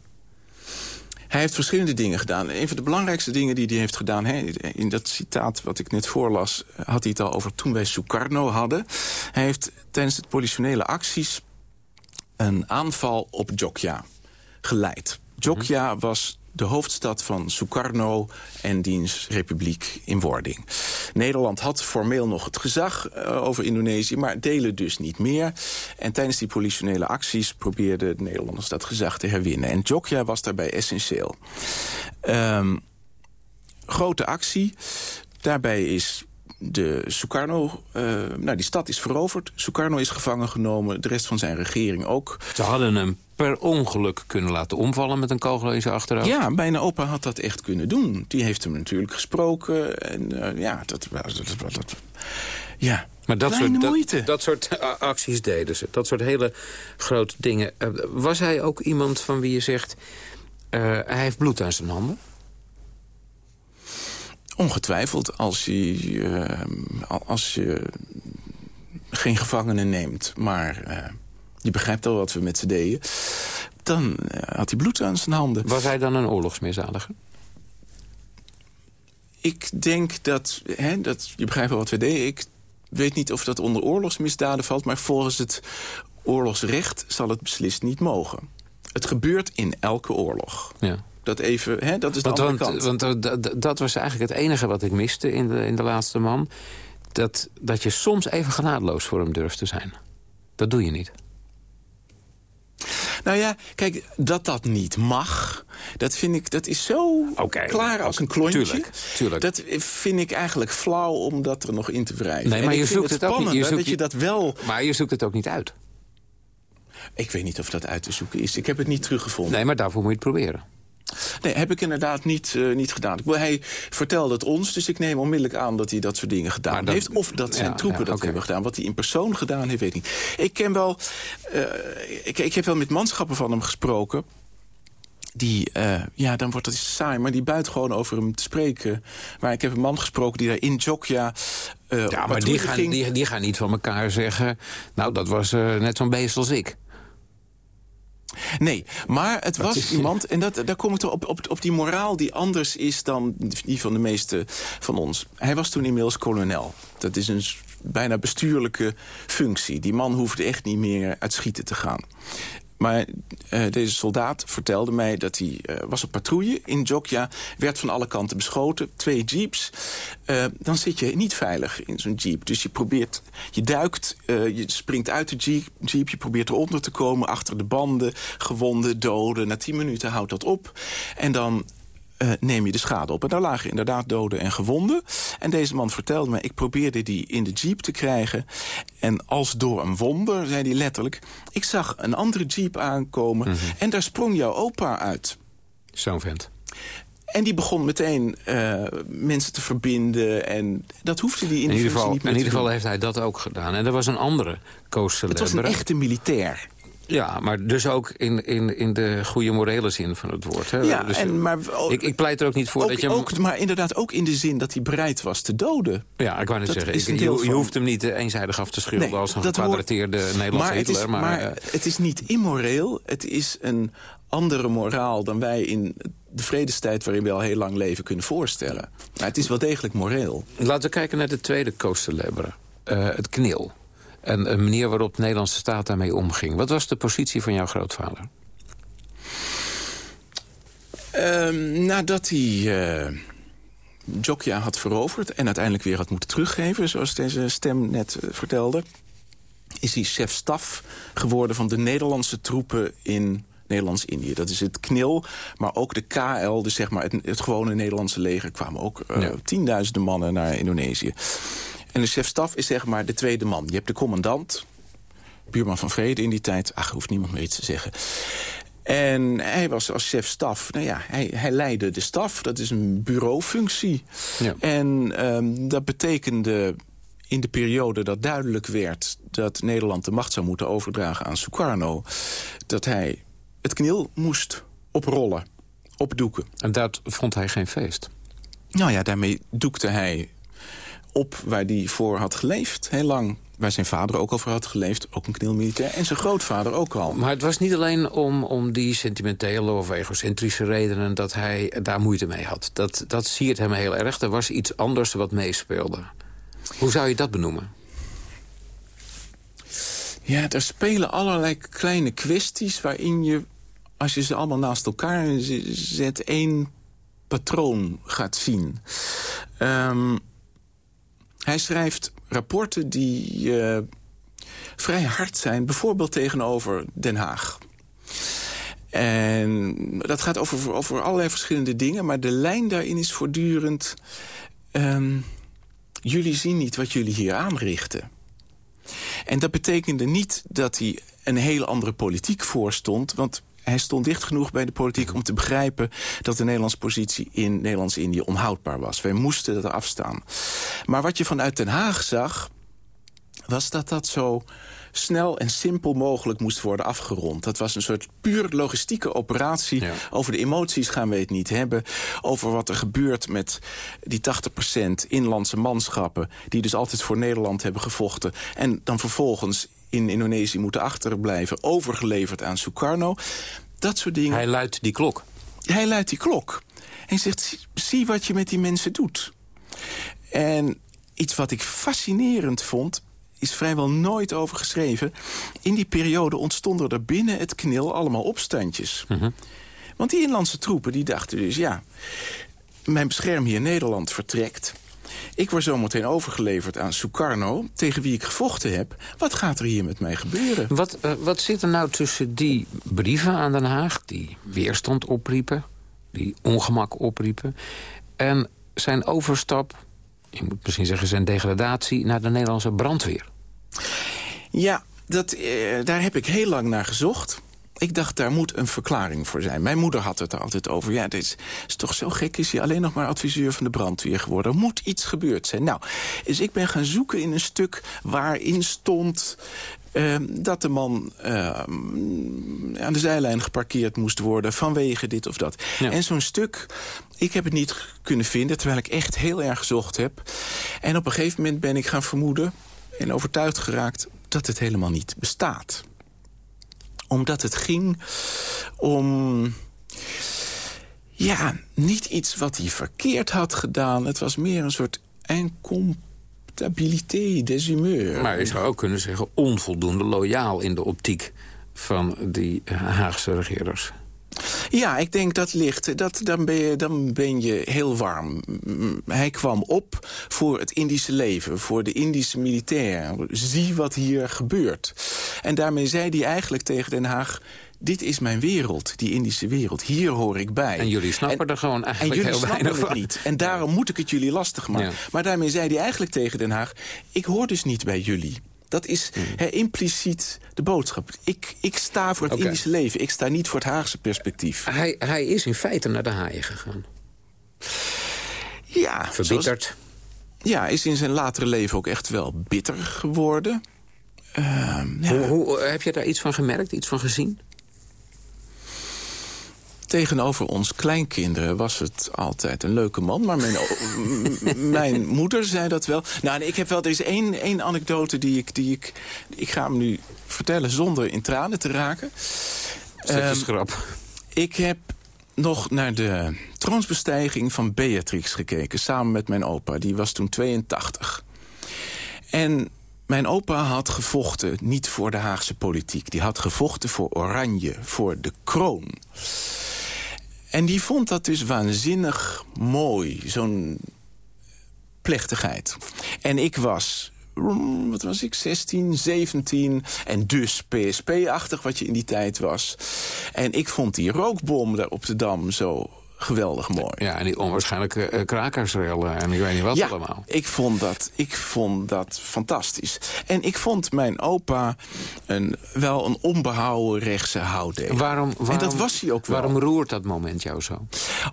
Speaker 5: Hij heeft verschillende dingen gedaan. Een van de belangrijkste dingen die hij heeft gedaan... Hè, in dat citaat wat ik net voorlas... had hij het al over toen wij Sukarno hadden. Hij heeft tijdens de politionele acties... een aanval op Jokja geleid. Jokja was de hoofdstad van Sukarno en diens republiek in wording. Nederland had formeel nog het gezag eh, over Indonesië... maar delen dus niet meer. En tijdens die politionele acties probeerden de Nederlanders dat gezag te herwinnen. En Jokja was daarbij essentieel. Ehm, grote actie. Daarbij is de Sukarno, eh, nou die stad is veroverd. Sukarno is gevangen genomen, de rest van zijn regering ook.
Speaker 4: Ze hadden hem per ongeluk kunnen laten omvallen met een kogel in zijn achterhoofd.
Speaker 5: Ja, mijn opa had dat echt kunnen doen. Die heeft hem natuurlijk gesproken. En eh, ja, dat. Dat, dat, dat, ja,
Speaker 4: Maar dat
Speaker 5: kleine
Speaker 4: soort,
Speaker 5: moeite.
Speaker 4: dat, dat soort a- acties deden ze. Dat soort hele grote dingen. Eh, was hij ook iemand van wie je zegt... eh, hij heeft bloed aan zijn handen?
Speaker 5: Ongetwijfeld, als je, eh, als je geen gevangenen neemt... maar eh, je begrijpt al wat we met z'n deden... dan eh, had hij bloed aan zijn handen.
Speaker 4: Was hij dan een oorlogsmisdadiger?
Speaker 5: Ik denk dat, hè, dat... Je begrijpt wel wat we deden. Ik weet niet of dat onder oorlogsmisdaden valt... maar volgens het oorlogsrecht zal het beslist niet mogen. Het gebeurt in elke oorlog.
Speaker 4: Ja.
Speaker 5: Dat even, hè, dat is de
Speaker 4: Want,
Speaker 5: andere kant.
Speaker 4: want eh, dat was eigenlijk het enige wat ik miste in de, in de laatste man. Dat, dat je soms even genadeloos voor hem durft te zijn. Dat doe je niet.
Speaker 5: Nou ja, kijk, dat dat niet mag, dat vind ik, dat is zo klaar als een klontje.
Speaker 4: tuurlijk, tuurlijk.
Speaker 5: Dat vind ik eigenlijk flauw om dat er nog in te wrijven.
Speaker 4: Nee, maar
Speaker 5: en
Speaker 4: je zoekt
Speaker 5: het
Speaker 4: het ook niet. Je zoekt
Speaker 5: dat je- dat wel...
Speaker 4: Maar je zoekt het ook niet uit.
Speaker 5: Ik weet niet of dat uit te zoeken is. Ik heb het niet teruggevonden.
Speaker 4: Nee, maar daarvoor moet je het proberen.
Speaker 5: Nee, heb ik inderdaad niet, uh, niet gedaan. Hij vertelde het ons, dus ik neem onmiddellijk aan dat hij dat soort dingen gedaan dat, heeft. Of dat zijn ja, troepen ja, dat okay. hebben gedaan. Wat hij in persoon gedaan heeft, weet ik niet. Ik ken wel... Uh, ik, ik heb wel met manschappen van hem gesproken die, uh, ja, dan wordt het saai, maar die buit gewoon over hem te spreken. Maar ik heb een man gesproken die daar in Jokja... Uh,
Speaker 4: ja, maar die gaan, ging... die, die, gaan niet van elkaar zeggen... nou, dat was uh, net zo'n beest als ik.
Speaker 5: Nee, maar het was is, iemand... en dat, daar kom ik op, op, op die moraal die anders is dan die van de meeste van ons. Hij was toen inmiddels kolonel. Dat is een bijna bestuurlijke functie. Die man hoefde echt niet meer uit schieten te gaan. Maar uh, deze soldaat vertelde mij dat hij uh, was op patrouille in Jokja. Werd van alle kanten beschoten. Twee jeeps. Uh, dan zit je niet veilig in zo'n jeep. Dus je probeert, je duikt, je springt uit de jeep, jeep. Je probeert eronder te komen, achter de banden. Gewonden, doden. Na tien minuten houdt dat op. En dan uh, neem je de schade op. En daar lagen inderdaad doden en gewonden. En deze man vertelde me, ik probeerde die in de jeep te krijgen. En als door een wonder, zei hij letterlijk... ik zag een andere jeep aankomen mm -hmm. en daar sprong jouw opa uit.
Speaker 4: Zo'n vent.
Speaker 5: En die begon meteen uh, mensen te verbinden. En dat hoefde hij in,
Speaker 4: in ieder geval,
Speaker 5: niet meer
Speaker 4: In ieder geval heeft hij dat ook gedaan. En er was een andere coach
Speaker 5: Het was een echte militair.
Speaker 4: Ja, maar dus ook in, in, in de goede morele zin van het woord. Hè?
Speaker 5: Ja,
Speaker 4: dus
Speaker 5: en, maar,
Speaker 4: ik, ik pleit er ook niet voor
Speaker 5: ook,
Speaker 4: dat je
Speaker 5: hem... Ook, maar inderdaad ook in de zin dat hij bereid was te doden.
Speaker 4: Ja, ik wou net zeggen, ik, je, je, hoeft hem niet eenzijdig af te schilderen...
Speaker 5: Nee,
Speaker 4: als een gekwadrateerde hoort... Nederlandse
Speaker 5: maar
Speaker 4: Hitler.
Speaker 5: Is,
Speaker 4: maar,
Speaker 5: maar
Speaker 4: uh,
Speaker 5: het is niet immoreel, het is een andere moraal... dan wij in de vredestijd waarin we al heel lang leven kunnen voorstellen. Maar het is wel degelijk moreel.
Speaker 4: Laten we kijken naar de tweede Coaster uh, het knil. En een manier waarop de Nederlandse staat daarmee omging. Wat was de positie van jouw grootvader?
Speaker 5: Um, nadat hij uh, Jokja had veroverd... en uiteindelijk weer had moeten teruggeven... zoals deze stem net uh, vertelde... is hij chef-staf geworden van de Nederlandse troepen in Nederlands-Indië. Dat is het KNIL, maar ook de KL, dus zeg maar het, het gewone Nederlandse leger... kwamen ook uh, ja. tienduizenden mannen naar Indonesië. En de chef-staf is zeg maar de tweede man. Je hebt de commandant, buurman van vrede in die tijd. Ach, hoeft niemand meer iets te zeggen. En hij was als chef-staf, nou ja, hij, hij leidde de staf. Dat is een bureaufunctie. Ja. En um, dat betekende in de periode dat duidelijk werd... dat Nederland de macht zou moeten overdragen aan Sukarno... dat hij het knil moest oprollen, opdoeken.
Speaker 4: En dat vond hij geen feest?
Speaker 5: Nou ja, daarmee doekte hij op waar hij voor had geleefd, heel lang. Waar zijn vader ook over had geleefd, ook een knilmilitair. En zijn grootvader ook al.
Speaker 4: Maar het was niet alleen om, om die sentimentele of egocentrische redenen... dat hij daar moeite mee had. Dat, dat siert hem heel erg. Er was iets anders wat meespeelde. Hoe zou je dat benoemen?
Speaker 5: Ja, er spelen allerlei kleine kwesties waarin je... als je ze allemaal naast elkaar zet, één patroon gaat zien. Um, hij schrijft rapporten die uh, vrij hard zijn, bijvoorbeeld tegenover Den Haag. En dat gaat over, over allerlei verschillende dingen, maar de lijn daarin is voortdurend... Um, jullie zien niet wat jullie hier aanrichten. En dat betekende niet dat hij een hele andere politiek voorstond... want hij stond dicht genoeg bij de politiek om te begrijpen... dat de Nederlandse positie in Nederlands-Indië onhoudbaar was. Wij moesten er afstaan. Maar wat je vanuit Den Haag zag, was dat dat zo snel en simpel mogelijk moest worden afgerond. Dat was een soort puur logistieke operatie. Ja. Over de emoties gaan we het niet hebben. Over wat er gebeurt met die 80% inlandse manschappen... die dus altijd voor Nederland hebben gevochten... en dan vervolgens in Indonesië moeten achterblijven... overgeleverd aan Sukarno. Dat soort dingen.
Speaker 4: Hij luidt die klok.
Speaker 5: Hij luidt die klok. En zegt, zie, wat je met die mensen doet. En iets wat ik fascinerend vond is vrijwel nooit over geschreven. In die periode ontstonden er binnen het knil allemaal opstandjes. -hmm. Want die inlandse troepen die dachten dus, ja... mijn beschermheer Nederland vertrekt... Ik word zometeen overgeleverd aan Sukarno, tegen wie ik gevochten heb. Wat gaat er hier met mij gebeuren?
Speaker 4: Wat, uh, wat zit er nou tussen die brieven aan Den Haag... die weerstand opriepen, die ongemak opriepen... en zijn overstap, je moet misschien zeggen zijn degradatie... naar de Nederlandse brandweer?
Speaker 5: Ja, dat, eh, daar heb ik heel lang naar gezocht. Ik dacht, daar moet een verklaring voor zijn. Mijn moeder had het er altijd over. Ja, dit is, is toch zo gek, is hij alleen nog maar adviseur van de brandweer geworden. Er moet iets gebeurd zijn. Nou, dus ik ben gaan zoeken in een stuk waarin stond... Uh, dat de man uh, aan de zijlijn geparkeerd moest worden... vanwege dit of dat.
Speaker 4: Ja.
Speaker 5: En zo'n stuk, ik heb het niet kunnen vinden... terwijl ik echt heel erg gezocht heb. En op een gegeven moment ben ik gaan vermoeden... en overtuigd geraakt dat het helemaal niet bestaat omdat het ging om... Ja, niet iets wat hij verkeerd had gedaan. Het was meer een soort incomptabilité des humeurs.
Speaker 4: Maar je zou ook kunnen zeggen onvoldoende loyaal in de optiek van die Haagse regeerders.
Speaker 5: Ja, ik denk dat ligt. Dat, dan, ben je, dan ben je heel warm. Hij kwam op voor het Indische leven, voor de Indische militair. Zie wat hier gebeurt. En daarmee zei hij eigenlijk tegen Den Haag... dit is mijn wereld, die Indische wereld. Hier hoor ik bij.
Speaker 4: En jullie snappen er gewoon eigenlijk
Speaker 5: en jullie
Speaker 4: heel weinig van.
Speaker 5: niet. En daarom moet ik het jullie lastig maken.
Speaker 4: Ja.
Speaker 5: Maar daarmee zei hij eigenlijk tegen Den Haag... ik hoor dus niet bij jullie. Dat is hè, impliciet de boodschap. Ik, ik sta voor het. Indische leven. Ik sta niet voor het Haagse perspectief.
Speaker 4: Hij, hij is in feite naar de haaien gegaan.
Speaker 5: Ja, zoals-
Speaker 4: Verbitterd.
Speaker 5: Ja, is in zijn latere leven ook echt wel bitter geworden. Ehm, ja.
Speaker 4: Hoe, hoe, heb je daar iets van gemerkt, iets van gezien?
Speaker 5: Tegenover ons kleinkinderen was het altijd een leuke man. Maar mijn, mijn moeder zei dat wel. Nou, ik heb wel... Er is één, één anekdote die ik, die ik... Ik ga hem nu vertellen zonder in tranen te raken.
Speaker 4: Je
Speaker 5: Ehm,
Speaker 4: schrap.
Speaker 5: Ik heb nog naar de troonsbestijging van Beatrix gekeken... samen met mijn opa. Die was toen 82. En mijn opa had gevochten niet voor de Haagse politiek. Die had gevochten voor Oranje, voor de kroon. En die vond dat dus waanzinnig mooi, zo'n plechtigheid. En ik was, mm, wat was ik, 16, 17... en dus PSP-achtig wat je in die tijd was. En ik vond die rookbom daar op de Dam zo geweldig mooi.
Speaker 4: Ja, en die onwaarschijnlijke eh, krakersrellen en ik weet niet wat
Speaker 5: ja,
Speaker 4: allemaal.
Speaker 5: Ik vond, dat, ik vond dat fantastisch. En ik vond mijn opa een, wel een onbehouden rechtse houding.
Speaker 4: Waarom, waarom,
Speaker 5: en dat was hij ook wel.
Speaker 4: Waarom roert dat moment jou zo?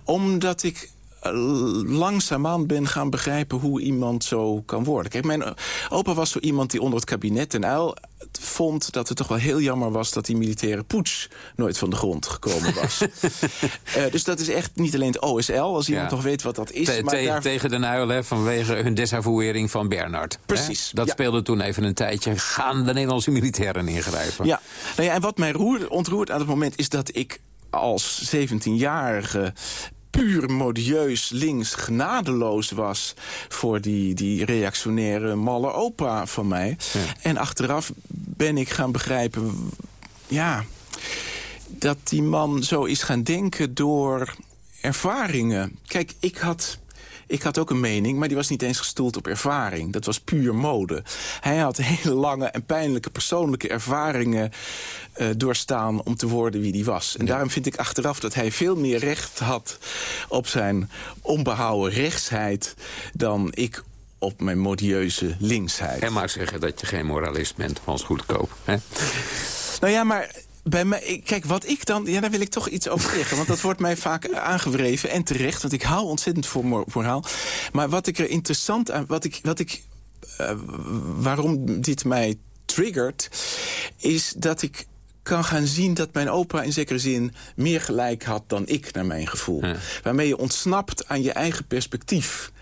Speaker 5: Omdat ik eh, langzaamaan ben gaan begrijpen hoe iemand zo kan worden. Kijk, mijn eh, opa was zo iemand die onder het kabinet en uil vond dat het toch wel heel jammer was... dat die militaire poets nooit van de grond gekomen was. Eh, dus dat is echt niet alleen het OSL, als iemand
Speaker 4: Ja.
Speaker 5: nog weet wat dat is.
Speaker 4: Te-
Speaker 5: maar
Speaker 4: te-
Speaker 5: daar-
Speaker 4: Tegen de uil, hè, vanwege hun desavouering van Bernard. hè?
Speaker 5: Precies,
Speaker 4: Dat
Speaker 5: ja.
Speaker 4: speelde toen even een tijdje. Gaan de Nederlandse militairen ingrijpen?
Speaker 5: Ja. Nou ja, en wat mij roer, ontroert aan het moment is dat ik als 17-jarige puur modieus links genadeloos was... voor die, die reactionaire malle opa van mij. En achteraf ben ik gaan begrijpen... ja, dat die man zo is gaan denken door ervaringen. Kijk, ik had... Ik had ook een mening, maar die was niet eens gestoeld op ervaring. Dat was puur mode. Hij had hele lange en pijnlijke persoonlijke ervaringen eh, doorstaan... om te worden wie hij was. En daarom vind ik achteraf dat hij veel meer recht had... op zijn onbehouden rechtsheid dan ik op mijn modieuze linksheid.
Speaker 4: En maar zeggen dat je geen moralist bent, Hans Goedkoop. Hè?
Speaker 5: Nou ja, maar bij mij, kijk, wat ik dan... Ja, daar wil ik toch iets over zeggen. Want dat wordt mij vaak aangewreven. En terecht, want ik hou ontzettend voor mor- moraal. Maar wat ik er interessant aan... Wat ik, wat ik, eh, waarom dit mij triggert... is dat ik kan gaan zien dat mijn opa in zekere zin meer gelijk had dan ik, naar mijn gevoel. Waarmee je ontsnapt aan je eigen perspectief.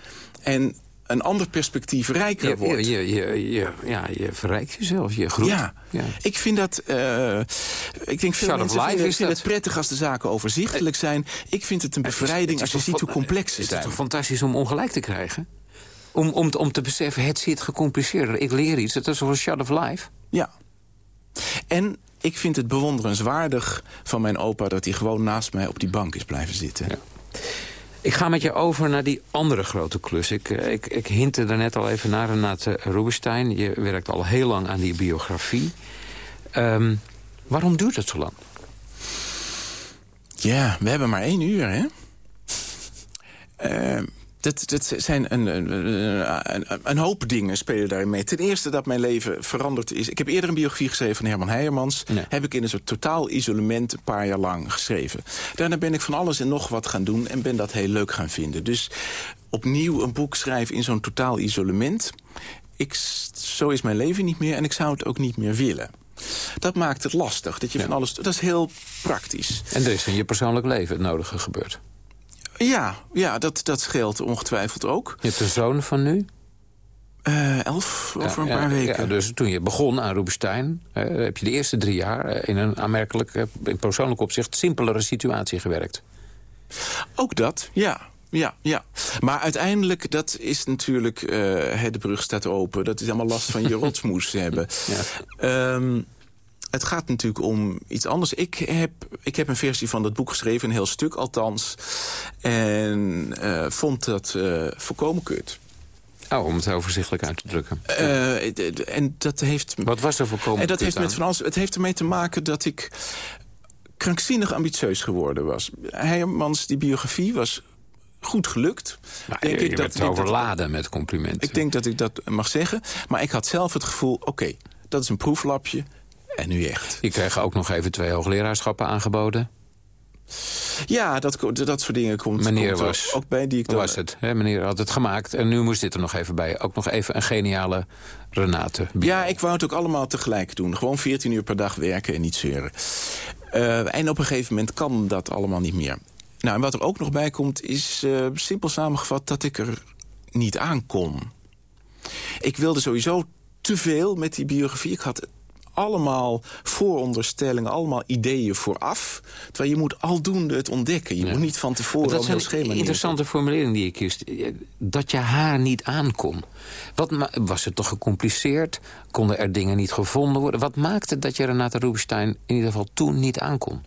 Speaker 5: En een ander perspectief rijker wordt.
Speaker 4: je, je, je, ja, je verrijkt jezelf, je groeit.
Speaker 5: Ja. ik vind dat... eh, ik denk veel mensen
Speaker 4: life
Speaker 5: vinden, vinden
Speaker 4: dat.
Speaker 5: het prettig als de zaken overzichtelijk zijn. Ik vind het een bevrijding als je ziet hoe complex ze
Speaker 4: Het is
Speaker 5: zijn.
Speaker 4: toch fantastisch om ongelijk te krijgen? Om, om, te- om te beseffen, het zit gecompliceerder. Ik leer iets, het is zoals shot of life.
Speaker 5: Ja. En ik vind het bewonderenswaardig van mijn opa... dat hij gewoon naast mij op die bank is blijven zitten.
Speaker 4: Ik ga met je over naar die andere grote klus. Ik, eh, ik, ik hintte er net al even naar, Renate Rubinstein. Je werkt al heel lang aan die biografie. Ehm, waarom duurt het zo lang?
Speaker 5: Ja, we hebben maar één uur, hè? Eh, Dat, dat zijn een, een, een, een, hoop dingen spelen daarin mee. Ten eerste dat mijn leven veranderd is. Ik heb eerder een biografie geschreven van Herman Heijermans. Heb ik in een soort totaal isolement een paar jaar lang geschreven. Daarna ben ik van alles en nog wat gaan doen en ben dat heel leuk gaan vinden. Dus opnieuw een boek schrijven in zo'n totaal isolement... Ik, zo is mijn leven niet meer en ik zou het ook niet meer willen. Dat maakt het lastig. Dat, je van alles, dat is heel praktisch.
Speaker 4: En er is in je persoonlijk leven het nodige gebeurd.
Speaker 5: Ja, ja dat, dat scheelt ongetwijfeld ook.
Speaker 4: Je hebt een zoon van nu?
Speaker 5: Uh, elf, over een paar weken.
Speaker 4: Ja, dus toen je begon aan Rubinstein... heb je de eerste drie jaar eh, in een aanmerkelijk, eh, in persoonlijk opzicht... simpelere situatie gewerkt.
Speaker 5: Ook dat, ja. Ja, ja. Maar uiteindelijk, dat is natuurlijk... Uh, de brug staat open. Dat is allemaal last van je rotsmoes hebben. Ja. Um, het gaat natuurlijk om iets anders. Ik heb, ik heb een versie van dat boek geschreven, een heel stuk althans. En uh, vond dat uh, volkomen kut.
Speaker 4: Oh, om het overzichtelijk uit te drukken.
Speaker 5: Uh, en dat heeft...
Speaker 4: Wat was er voorkomen
Speaker 5: en dat heeft met van alles, Het heeft ermee te maken dat ik krankzinnig ambitieus geworden was. Heijmans, die biografie was goed gelukt.
Speaker 4: Nou, denk je, ik dat, overladen met complimenten.
Speaker 5: Ik denk dat ik dat mag zeggen. Maar ik had zelf het gevoel, oké, dat is een proeflapje. En nu echt.
Speaker 4: Je kreeg ook nog even twee hoogleraarschappen aangeboden.
Speaker 5: Ja, dat, dat soort dingen komt,
Speaker 4: meneer was,
Speaker 5: ook bij. Die ik
Speaker 4: was het? Hè? Meneer had het gemaakt en nu moest dit er nog even bij. Ook nog even een geniale Renate.
Speaker 5: Ja, ik wou het ook allemaal tegelijk doen. Gewoon 14 uur per dag werken en niet zeuren. Uh, en op een gegeven moment kan dat allemaal niet meer. Nou, en wat er ook nog bij komt is uh, simpel samengevat dat ik er niet aan kon. Ik wilde sowieso te veel met die biografie. Ik had allemaal vooronderstellingen, allemaal ideeën vooraf. Terwijl je moet aldoende het ontdekken. Je moet niet van tevoren
Speaker 4: dat
Speaker 5: al heel schema
Speaker 4: Dat is een interessante formulering die ik kiest. Dat je haar niet aankon. Wat was het toch gecompliceerd? Konden er dingen niet gevonden worden? Wat maakte dat je Renate Rubinstein in ieder geval toen niet aankon?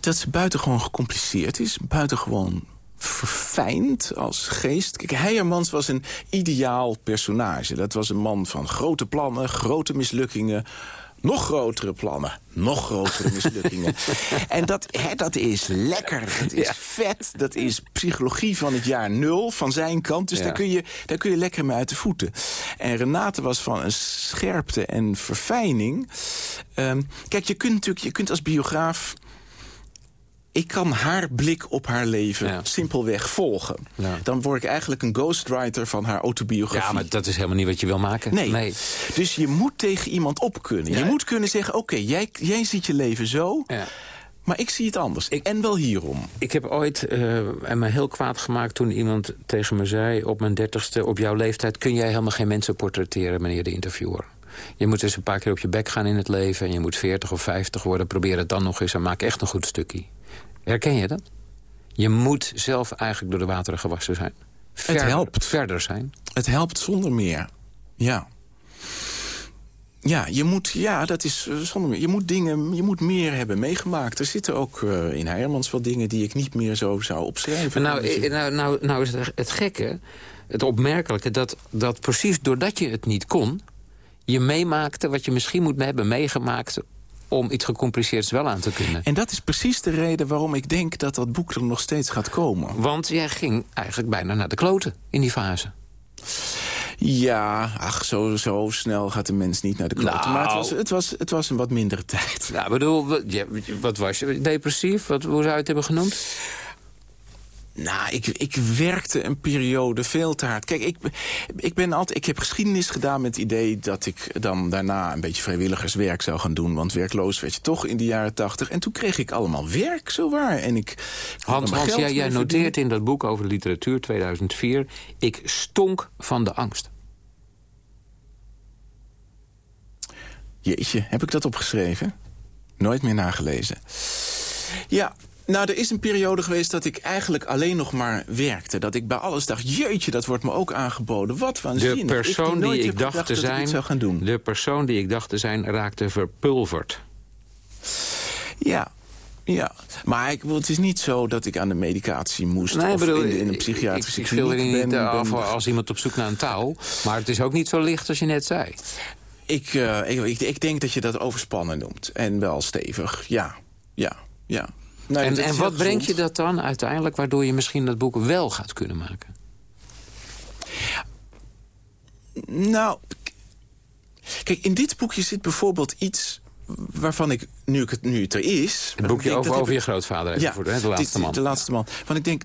Speaker 5: Dat ze buitengewoon gecompliceerd is. Buitengewoon verfijnd als geest. Kijk, Heijermans was een ideaal personage. Dat was een man van grote plannen, grote mislukkingen... Nog grotere plannen, nog grotere mislukkingen. en dat, hè, dat is lekker, dat is vet, dat is psychologie van het jaar nul, van zijn kant. Dus daar, kun je, daar kun je lekker mee uit de voeten. En Renate was van een scherpte en verfijning. Um, kijk, je kunt natuurlijk, je kunt als biograaf ik kan haar blik op haar leven simpelweg volgen. Dan word ik eigenlijk een ghostwriter van haar autobiografie.
Speaker 4: Ja, maar dat is helemaal niet wat je wil maken.
Speaker 5: Nee. Dus je moet tegen iemand op kunnen. Je moet kunnen zeggen, oké, jij, jij ziet je leven zo... Ja. Maar ik zie het anders. Ik, en wel hierom.
Speaker 4: Ik heb ooit uh, me heel kwaad gemaakt toen iemand tegen me zei... op mijn dertigste, op jouw leeftijd... kun jij helemaal geen mensen portretteren, meneer de interviewer. Je moet eens een paar keer op je bek gaan in het leven... en je moet 40 of 50 worden. Probeer het dan nog eens en maak echt een goed stukje. Herken je dat? Je moet zelf eigenlijk door de wateren gewassen zijn.
Speaker 5: het helpt.
Speaker 4: Verder zijn.
Speaker 5: Het helpt zonder meer. Ja. Ja, je moet, ja, dat is eh, zonder meer. Je moet dingen, je moet meer hebben meegemaakt. Er zitten ook uh, in Heijermans wel dingen die ik niet meer zo zou opschrijven.
Speaker 4: Nou, eh, nou, nou, nou is het, het gekke, het opmerkelijke... Dat, dat precies doordat je het niet kon... je meemaakte wat je misschien moet hebben meegemaakt om iets gecompliceerds wel aan te kunnen.
Speaker 5: En dat is precies de reden waarom ik denk dat dat boek er nog steeds gaat komen.
Speaker 4: Want jij ging eigenlijk bijna naar de kloten in die fase.
Speaker 5: Ja, ach, zo, zo snel gaat de mens niet naar de kloten. Nou, maar het was, het, was, het was een wat mindere tijd.
Speaker 4: Nou, bedoel, wat, wat was je? Depressief? Wat, hoe zou je het hebben genoemd?
Speaker 5: Nou, ik, ik werkte een periode veel te hard. Kijk, ik, ik, ben altijd, ik heb geschiedenis gedaan met het idee... dat ik dan daarna een beetje vrijwilligerswerk zou gaan doen. Want werkloos werd je toch in de jaren tachtig. En toen kreeg ik allemaal werk, zo waar. En ik
Speaker 4: Hans, Hans jij, jij noteert in dat boek over literatuur 2004... ik stonk van de angst.
Speaker 5: Jeetje, heb ik dat opgeschreven? Nooit meer nagelezen. Ja, nou, er is een periode geweest dat ik eigenlijk alleen nog maar werkte. Dat ik bij alles dacht, jeetje, dat wordt me ook aangeboden. Wat waanzinnig.
Speaker 4: De persoon die, ik dacht te zijn, zou gaan doen. De persoon die ik dacht te zijn raakte verpulverd.
Speaker 5: Ja, ja, maar ik, het is niet zo dat ik aan de medicatie moest nee, of bedoel, in, in, een psychiatrische ik,
Speaker 4: ik kliniek ben. niet af als iemand op zoek naar een touw. Maar het is ook niet zo licht als je net zei.
Speaker 5: Ik, uh, ik, ik, denk dat je dat overspannen noemt. En wel stevig, ja. Ja, ja.
Speaker 4: En en wat brengt je dat dan uiteindelijk... waardoor je misschien dat boek wel gaat kunnen maken?
Speaker 5: Nou, kijk, in dit boekje zit bijvoorbeeld iets waarvan ik, nu, ik het, nu het er is...
Speaker 4: Het boekje
Speaker 5: denk,
Speaker 4: over, over je grootvader, even
Speaker 5: Ja,
Speaker 4: voor de, hè, de laatste man.
Speaker 5: De laatste man. Want ik denk,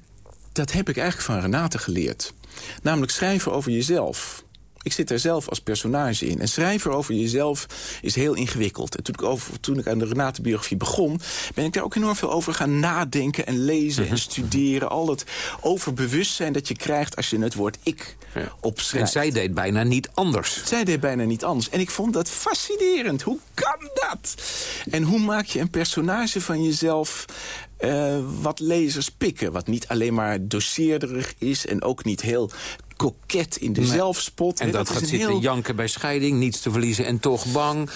Speaker 5: dat heb ik eigenlijk van Renate geleerd. Namelijk schrijven over jezelf. Ik zit er zelf als personage in. En schrijven over jezelf is heel ingewikkeld. En toen ik, over, toen ik aan de Renate-biografie begon... ben ik daar ook enorm veel over gaan nadenken en lezen
Speaker 4: Mhm.
Speaker 5: en studeren. Al het overbewustzijn dat je krijgt als je het woord ik
Speaker 4: Ja.
Speaker 5: opschrijft.
Speaker 4: En zij deed bijna niet anders.
Speaker 5: Zij deed bijna niet anders. En ik vond dat fascinerend. Hoe kan dat? En hoe maak je een personage van jezelf... eh, wat lezers pikken? Wat niet alleen maar doseerderig is... en ook niet heel koket in de zelfspot.
Speaker 4: En dat, gaat zitten
Speaker 5: heel-
Speaker 4: janken bij scheiding, niets te verliezen en toch bang.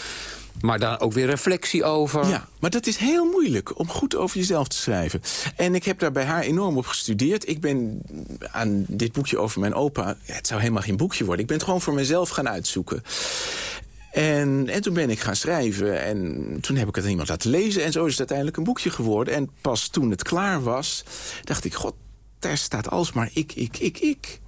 Speaker 4: Maar dan ook weer reflectie over.
Speaker 5: Ja, maar dat is heel moeilijk om goed over jezelf te schrijven. En ik heb daar bij haar enorm op gestudeerd. Ik ben aan dit boekje over mijn opa... het zou helemaal geen boekje worden. Ik ben het gewoon voor mezelf gaan uitzoeken. En, en toen ben ik gaan schrijven. En toen heb ik het aan iemand laten lezen. En zo is het uiteindelijk een boekje geworden. En pas toen het klaar was, dacht ik... God, daar staat alsmaar ik, ik, ik, ik.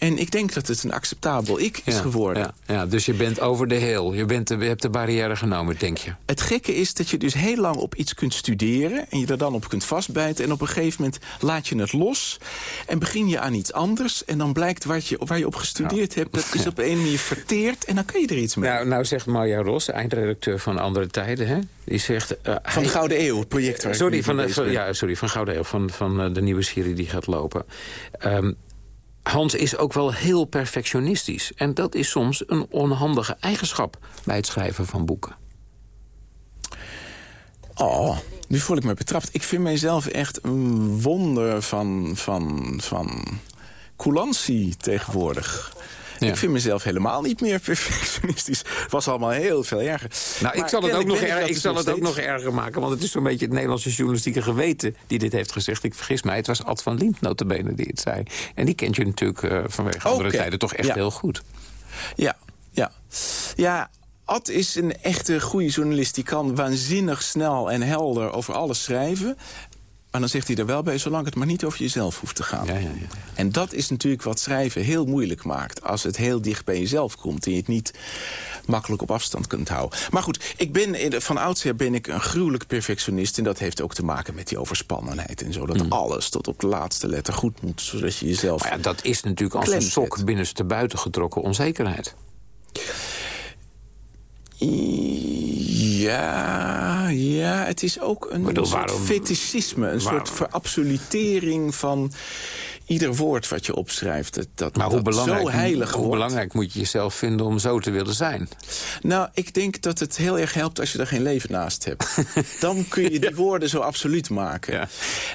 Speaker 5: En ik denk dat het een acceptabel ik is
Speaker 4: Ja,
Speaker 5: geworden.
Speaker 4: Ja, ja, dus je bent over de heel. Je, bent de, je hebt de barrière genomen, denk je.
Speaker 5: Het gekke is dat je dus heel lang op iets kunt studeren... en je er dan op kunt vastbijten. En op een gegeven moment laat je het los... en begin je aan iets anders. En dan blijkt wat je, waar je op gestudeerd hebt... dat is op een manier verteerd en dan kan je er iets mee.
Speaker 4: Nou, nou zegt Marja Ros, eindredacteur van Andere Tijden... Hè? die zegt... eh,
Speaker 5: van Gouden Eeuw, het project waar ik
Speaker 4: Sorry,
Speaker 5: nu
Speaker 4: van, de, ja, sorry, van Gouden Eeuw, van, van eh, de nieuwe serie die gaat lopen. Ehm, Hans is ook wel heel perfectionistisch. En dat is soms een onhandige eigenschap bij het schrijven van boeken.
Speaker 5: Oh, nu voel ik me betrapt. Ik vind mijzelf echt een wonder van, van, van coulantie tegenwoordig.
Speaker 4: Ja.
Speaker 5: Ik vind mezelf helemaal niet meer perfectionistisch. Het was allemaal heel veel erger.
Speaker 4: Nou, ik zal het, ook nog,
Speaker 5: ben
Speaker 4: erg,
Speaker 5: dat
Speaker 4: ik
Speaker 5: dus
Speaker 4: zal het ook nog erger maken. Want het is zo'n beetje het Nederlandse journalistieke geweten... die dit heeft gezegd. Ik vergis mij, het was Ad van Liemt notabene die het zei. En die kent je natuurlijk eh, vanwege andere
Speaker 5: Oké,
Speaker 4: tijden toch echt
Speaker 5: ja.
Speaker 4: heel goed.
Speaker 5: Ja, ja. Ja, Ad is een echte goede journalist. Die kan waanzinnig snel en helder over alles schrijven. Maar dan zegt hij er wel bij, zolang het maar niet over jezelf hoeft te gaan.
Speaker 4: Ja, ja, ja.
Speaker 5: En dat is natuurlijk wat schrijven heel moeilijk maakt. Als het heel dicht bij jezelf komt en je het niet makkelijk op afstand kunt houden. Maar goed, ik ben, van oudsher ben ik een gruwelijk perfectionist... en dat heeft ook te maken met die overspannenheid en zo. Dat alles tot op de laatste letter goed moet, zodat je jezelf...
Speaker 4: Maar ja, dat is natuurlijk als een sok binnenste buiten getrokken onzekerheid.
Speaker 5: Ja, ja, het is ook een
Speaker 4: bedoel,
Speaker 5: soort
Speaker 4: waarom-
Speaker 5: fetischisme. Een soort verabsolutering van ieder woord wat je opschrijft. Dat, dat,
Speaker 4: Maar hoe
Speaker 5: dat
Speaker 4: belangrijk,
Speaker 5: zo heilig
Speaker 4: hoe
Speaker 5: wordt.
Speaker 4: belangrijk moet je jezelf vinden om zo te willen zijn?
Speaker 5: Nou, ik denk dat het heel erg helpt als je er geen leven naast hebt. Dan kun je die woorden zo absoluut maken.
Speaker 4: Ja.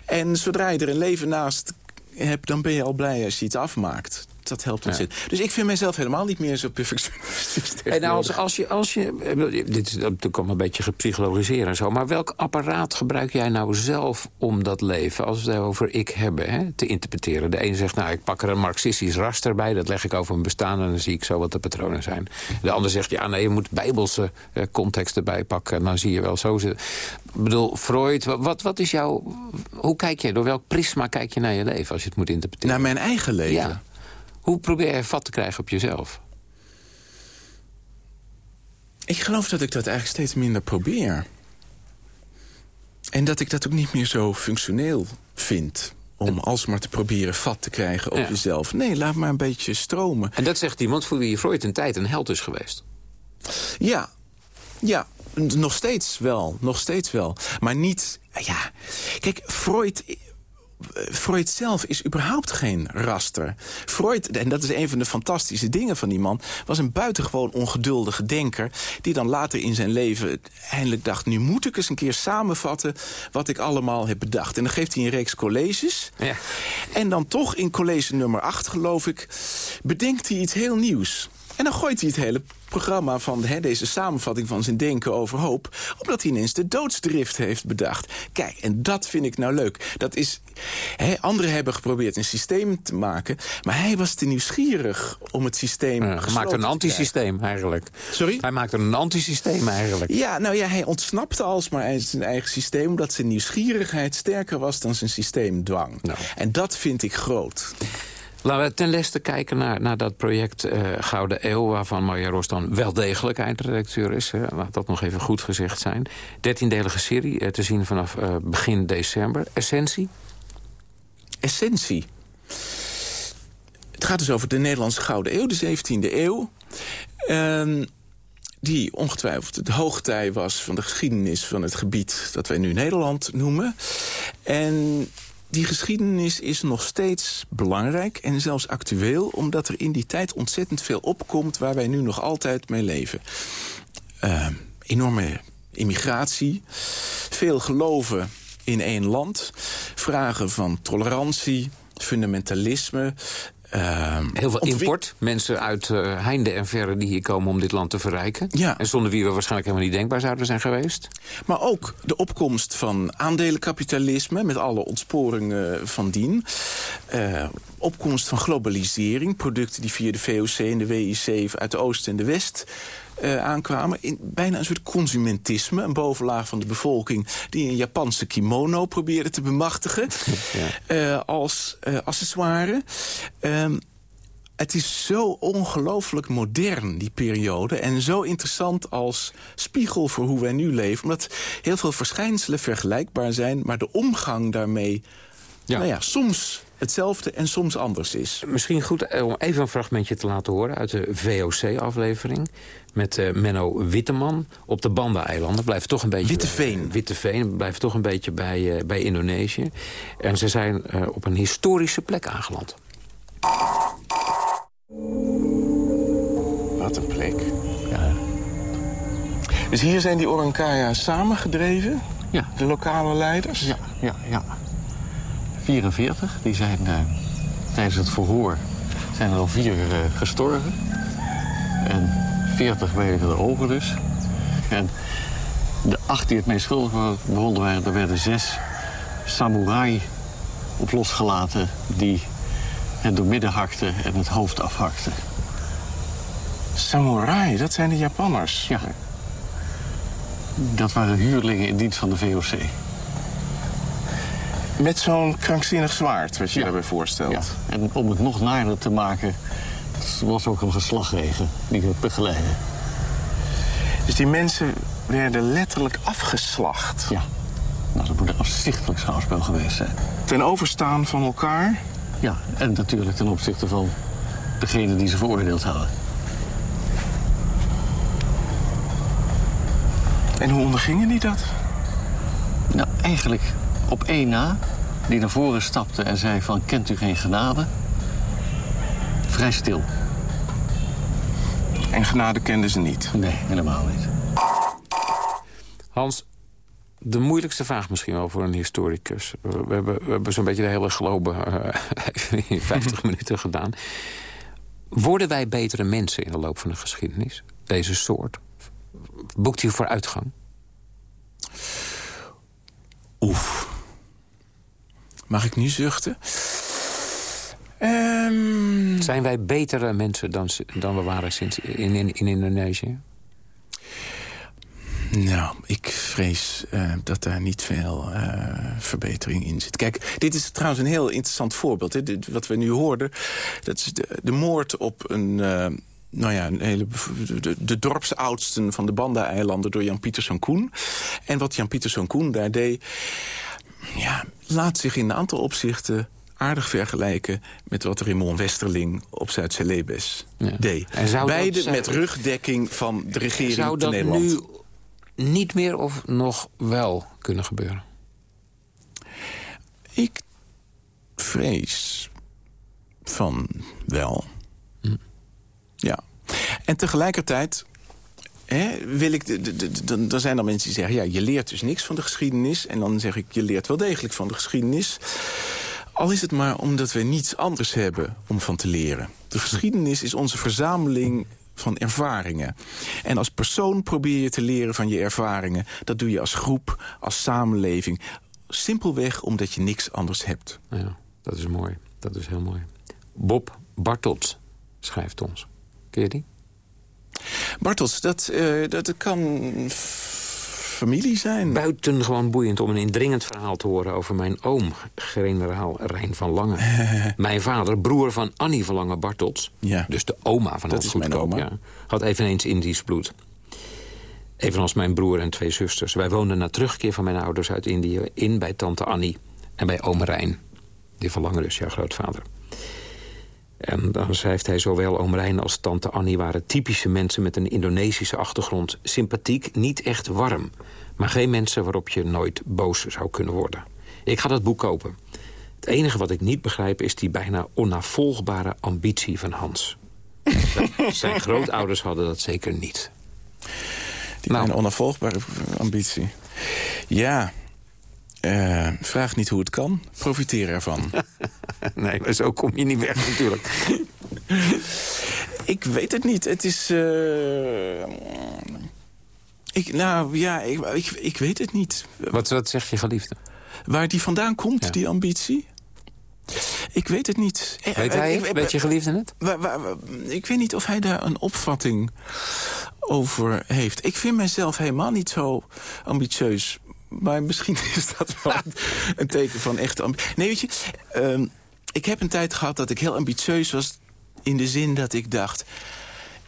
Speaker 5: En zodra je er een leven naast hebt, dan ben je al blij als je iets afmaakt. Dat helpt ontzettend. Dus ik vind mezelf helemaal niet meer zo perfectionistisch.
Speaker 4: En nou, als, als je, als je, dit is natuurlijk allemaal een beetje gepsychologiseerd en zo... maar welk apparaat gebruik jij nou zelf om dat leven... als we het over ik hebben, hè, te interpreteren? De ene zegt, nou, ik pak er een marxistisch raster bij... dat leg ik over mijn bestaan en dan zie ik zo wat de patronen zijn. De ander zegt, ja, nee, je moet bijbelse eh, context erbij pakken... en dan zie je wel zo zitten. Ik bedoel, Freud, wa- wat, wat is jouw... Hoe kijk je, door welk prisma kijk je naar je leven als je het moet interpreteren?
Speaker 5: Naar mijn eigen leven.
Speaker 4: ja. Hoe probeer je vat te krijgen op jezelf?
Speaker 5: Ik geloof dat ik dat eigenlijk steeds minder probeer. En dat ik dat ook niet meer zo functioneel vind. Om alsmaar te proberen vat te krijgen op
Speaker 4: Ja.
Speaker 5: jezelf. Nee, laat maar een beetje stromen.
Speaker 4: En dat zegt iemand voor wie Freud een tijd een held is geweest.
Speaker 5: Ja, ja, nog steeds wel, nog steeds wel. Maar niet, ja, kijk, Freud... Freud zelf is überhaupt geen raster. Freud, en dat is een van de fantastische dingen van die man... was een buitengewoon ongeduldige denker... die dan later in zijn leven eindelijk dacht... nu moet ik eens een keer samenvatten wat ik allemaal heb bedacht. En dan geeft hij een reeks colleges.
Speaker 4: Ja.
Speaker 5: En dan toch in college nummer 8, geloof ik... bedenkt hij iets heel nieuws. En dan gooit hij het hele programma van hè, deze samenvatting van zijn denken overhoop... omdat hij ineens de doodsdrift heeft bedacht. Kijk, en dat vind ik nou leuk. Dat is, hè, anderen hebben geprobeerd een systeem te maken... maar hij was te nieuwsgierig om het systeem
Speaker 4: Ja, hij maakt een antisysteem eigenlijk.
Speaker 5: Sorry?
Speaker 4: Hij maakt een antisysteem eigenlijk.
Speaker 5: Ja, nou ja, hij ontsnapte alsmaar uit zijn eigen systeem... omdat zijn nieuwsgierigheid sterker was dan zijn systeemdwang.
Speaker 4: Nou.
Speaker 5: En dat vind ik groot.
Speaker 4: Laten we ten leste kijken naar, naar dat project eh, Gouden Eeuw... waarvan Marja Roos dan wel degelijk eindredacteur is. Laat dat nog even goed gezegd zijn. Dertiendelige serie, eh, te zien vanaf eh, begin december. Essentie?
Speaker 5: Essentie. Het gaat dus over de Nederlandse Gouden Eeuw, de 17e eeuw. Ehm, die ongetwijfeld de hoogtij was van de geschiedenis van het gebied... dat wij nu Nederland noemen. En die geschiedenis is nog steeds belangrijk en zelfs actueel... omdat er in die tijd ontzettend veel opkomt waar wij nu nog altijd mee leven. Ehm, enorme immigratie, veel geloven in één land... vragen van tolerantie, fundamentalisme... ehm,
Speaker 4: Heel veel import. Mensen uit eh, heinde en verre die hier komen om dit land te verrijken.
Speaker 5: Ja.
Speaker 4: En zonder wie we waarschijnlijk helemaal niet denkbaar zouden zijn geweest.
Speaker 5: Maar ook de opkomst van aandelenkapitalisme... met alle ontsporingen van dien. Eh, opkomst van globalisering. Producten die via de VOC en de WIC uit de Oost en de West... eh, aankwamen. In bijna een soort consumentisme. Een bovenlaag van de bevolking die een Japanse kimono probeerde te bemachtigen. eh, als eh, accessoire. Ehm, het is zo ongelooflijk modern, die periode. En zo interessant als spiegel voor hoe wij nu leven. Omdat heel veel verschijnselen vergelijkbaar zijn... maar de omgang daarmee
Speaker 4: Ja.
Speaker 5: Nou ja, soms hetzelfde en soms anders is.
Speaker 4: Misschien goed eh, om even een fragmentje te laten horen uit de VOC-aflevering. Met eh, Menno Witteman op de Banda-eilanden. Blijven toch een beetje...
Speaker 5: Witteveen.
Speaker 4: Witteveen. Blijven toch een beetje bij, eh, bij Indonesië. En ze zijn eh, op een historische plek aangeland.
Speaker 5: Wat een plek. Dus hier zijn die Orankaya samengedreven?
Speaker 6: Ja.
Speaker 5: De lokale leiders?
Speaker 6: Ja, ja, ja. 44, die zijn eh, tijdens het verhoor zijn er al vier eh, gestorven. En 40 werden er over dus. En de acht die het meest schuldig bevonden waren, er werden zes samurai op losgelaten die het doormidden hakten en het hoofd afhakten.
Speaker 5: Samurai, dat zijn de Japanners.
Speaker 6: Ja. Dat waren huurlingen in dienst van de VOC.
Speaker 5: Met zo'n krankzinnig zwaard, wat je
Speaker 6: Ja.
Speaker 5: daarbij voorstelt.
Speaker 6: Ja. En om het nog naarder te maken, was ook een geslagregen die het begeleidde.
Speaker 5: Dus die mensen werden letterlijk afgeslacht.
Speaker 6: Ja. Nou, dat moet een afzichtelijk schouwspel geweest zijn.
Speaker 5: Ten overstaan van elkaar.
Speaker 6: Ja, en natuurlijk ten opzichte van degene die ze veroordeeld hadden.
Speaker 5: En hoe ondergingen die dat?
Speaker 6: Nou, eigenlijk op één na, die naar voren stapte en zei van... kent u geen genade? Vrij stil.
Speaker 5: En genade kenden ze niet.
Speaker 6: Nee, helemaal niet.
Speaker 4: Hans, de moeilijkste vraag misschien wel voor een historicus. We hebben, we hebben zo'n beetje de hele globe eh, even in 50 minuten gedaan. Worden wij betere mensen in de loop van de geschiedenis? Deze soort? Boekt u vooruitgang?
Speaker 5: Oef. Mag ik nu zuchten? Ehm,
Speaker 4: Zijn wij betere mensen dan, dan we waren sinds in, in, in Indonesië?
Speaker 5: nou, ik vrees eh, dat daar niet veel eh, verbetering in zit. Kijk, dit is trouwens een heel interessant voorbeeld. Hè. Dit, wat we nu hoorden, dat is de, de moord op een... eh, nou ja, een hele, de, de dorpsoudsten van de Banda-eilanden door Jan Pieterszoon Koen. En wat Jan Pieterszoon Koen daar deed... ja, laat zich in een aantal opzichten aardig vergelijken... met wat Raymond Westerling op Zuid-Celebes
Speaker 4: Ja.
Speaker 5: deed.
Speaker 4: Zou dat
Speaker 5: Beide met rugdekking van de regering
Speaker 4: Zou
Speaker 5: van
Speaker 4: dat
Speaker 5: Nederland.
Speaker 4: nu niet meer of nog wel kunnen gebeuren?
Speaker 5: Ik vrees van wel. Ja. En tegelijkertijd hè, wil ik... dan zijn er mensen die zeggen... ja, je leert dus niks van de geschiedenis. En dan zeg ik, je leert wel degelijk van de geschiedenis. Al is het maar omdat we niets anders hebben om van te leren. De geschiedenis is onze verzameling van ervaringen. En als persoon probeer je te leren van je ervaringen. Dat doe je als groep, als samenleving. Simpelweg omdat je niks anders hebt.
Speaker 4: Ja, dat is mooi. Dat is heel mooi. Bob Bartels schrijft ons. Ken je die?
Speaker 5: Bartels, dat, uh, dat kan familie zijn.
Speaker 4: Buitengewoon boeiend om een indringend verhaal te horen... over mijn oom, generaal Rijn van Lange. mijn vader, broer van Annie van Lange Bartels.
Speaker 5: Ja.
Speaker 4: Dus de oma van
Speaker 5: mijn oma. Ja,
Speaker 4: had eveneens Indisch bloed. Evenals mijn broer en twee zusters. Wij woonden na terugkeer van mijn ouders uit Indië in bij tante Annie. En bij oom Rijn. Die van Lange dus, jouw grootvader. En dan schrijft hij zowel oom Rijn als tante Annie waren typische mensen met een Indonesische achtergrond. Sympathiek, niet echt warm. Maar geen mensen waarop je nooit boos zou kunnen worden. Ik ga dat boek kopen. Het enige wat ik niet begrijp is die bijna onnavolgbare ambitie van Hans. Zijn grootouders hadden dat zeker niet.
Speaker 5: Die nou. bijna onnavolgbare ambitie. Ja, uh, vraag niet hoe het kan, profiteer ervan.
Speaker 4: nee, maar zo kom je niet weg natuurlijk.
Speaker 5: ik weet het niet. Het is... Uh... Ik, nou, ja, ik, ik, ik, weet het niet.
Speaker 4: Wat, wat zegt je geliefde?
Speaker 5: Waar die vandaan komt, die ambitie? Ik weet het niet.
Speaker 4: Weet hij het? Weet je geliefde het?
Speaker 5: Ik weet niet of hij daar een opvatting over heeft. Ik vind mezelf helemaal niet zo ambitieus maar misschien is dat wel een teken van echte ambitie. Nee, weet je, um, ik heb een tijd gehad dat ik heel ambitieus was... in de zin dat ik dacht...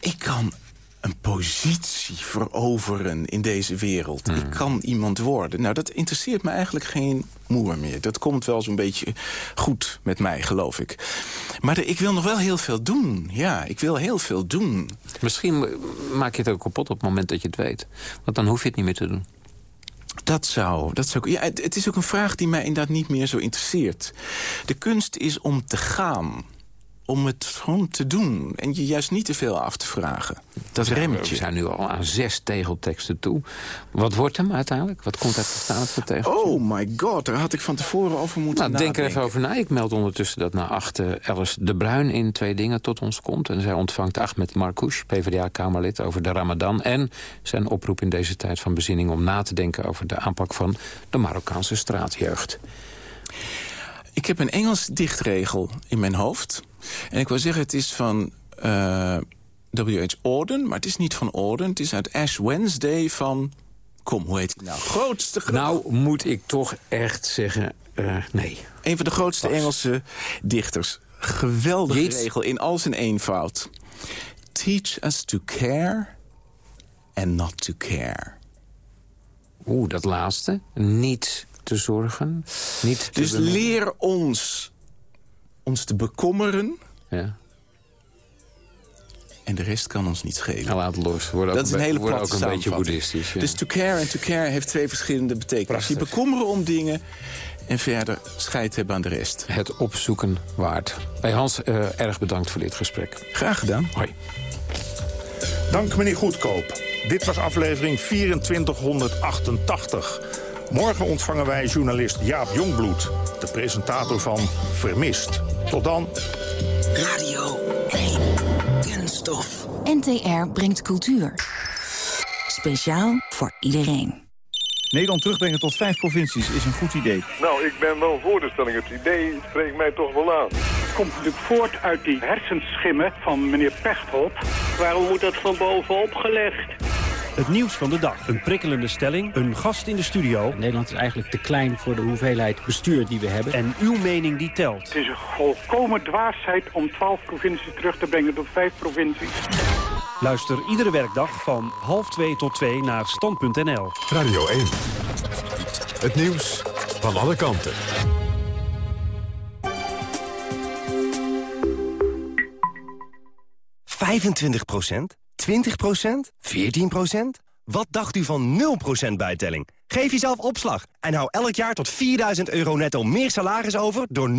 Speaker 5: ik kan een positie veroveren in deze wereld. Ik hmm. kan iemand worden. Nou, dat interesseert me eigenlijk geen moer meer. Dat komt wel zo'n beetje goed met mij, geloof ik. Maar ik wil nog wel heel veel doen. Ja, ik wil heel veel doen.
Speaker 4: Misschien maak je het ook kapot op het moment dat je het weet. Want dan hoef je het niet meer te doen.
Speaker 5: Dat zou, dat zou... Ja, het, het is ook een vraag die mij inderdaad niet meer zo interesseert. De kunst is om te gaan om het gewoon te doen. En je juist niet te veel af te vragen. Dat
Speaker 4: ja,
Speaker 5: remmetje.
Speaker 4: We zijn nu al aan zes tegelteksten toe. Wat wordt hem uiteindelijk? Wat komt uit de staan voor tegeltjes?
Speaker 5: Oh my god, daar had ik van tevoren over moeten
Speaker 4: nou,
Speaker 5: nadenken.
Speaker 4: Denk er even over na. Ik meld ondertussen dat na acht uh, Alice de Bruin in twee dingen tot ons komt. En zij ontvangt Ahmed Marcouch, PvdA-Kamerlid, over de Ramadan. En zijn oproep in deze tijd van bezinning om na te denken... over de aanpak van de Marokkaanse straatjeugd.
Speaker 5: Ik heb een Engels dichtregel in mijn hoofd. En ik wil zeggen, het is van uh, eh, W.H. Auden, maar het is niet van Auden. Het is uit Ash Wednesday van... Kom, hoe heet het nou? Grootste...
Speaker 4: Nou, moet ik toch echt zeggen, uh, nee.
Speaker 5: Een van de grootste Engelse dichters. Geweldige regel in al zijn eenvoud. Teach us to care and not to care.
Speaker 4: Oeh, dat laatste. Niet te zorgen. Niet
Speaker 5: dus leer ons ons te bekommeren.
Speaker 4: Ja.
Speaker 5: En de rest kan ons niet schelen.
Speaker 4: Nou, laat los.
Speaker 5: Dat is een hele
Speaker 4: ook een beetje boeddhistisch.
Speaker 5: Dus to care en to care heeft twee verschillende betekenissen. Je bekommeren om dingen en verder scheid hebben aan de rest.
Speaker 4: Het opzoeken waard. Bij Hans, uh, erg bedankt voor dit gesprek.
Speaker 5: Graag gedaan.
Speaker 4: Hoi.
Speaker 3: Dank meneer Goedkoop. Dit was aflevering 2488. Morgen ontvangen wij journalist Jaap Jongbloed, de presentator van Vermist. Tot dan.
Speaker 9: Radio 1. Kunststof. NTR brengt cultuur. Speciaal voor iedereen.
Speaker 10: Nederland terugbrengen tot vijf provincies is een goed idee.
Speaker 11: Nou, ik ben wel voor de stelling. Het idee spreekt mij toch wel aan.
Speaker 12: Het komt natuurlijk voort uit die hersenschimmen van meneer Pechtold.
Speaker 13: Waarom moet dat van bovenop gelegd?
Speaker 10: Het nieuws van de dag. Een prikkelende stelling, een gast in de studio.
Speaker 14: Nederland is eigenlijk te klein voor de hoeveelheid bestuur die we hebben.
Speaker 10: En uw mening die telt.
Speaker 12: Het is een volkomen dwaasheid om 12 provincies terug te brengen tot 5 provincies.
Speaker 10: Luister iedere werkdag van half 2 tot 2 naar stand.nl.
Speaker 2: Radio 1. Het nieuws van alle kanten.
Speaker 15: Vijfentwintig procent? 20%? 14%? Wat dacht u van 0% bijtelling? Geef jezelf opslag en hou elk jaar tot 4000 euro netto meer salaris over... door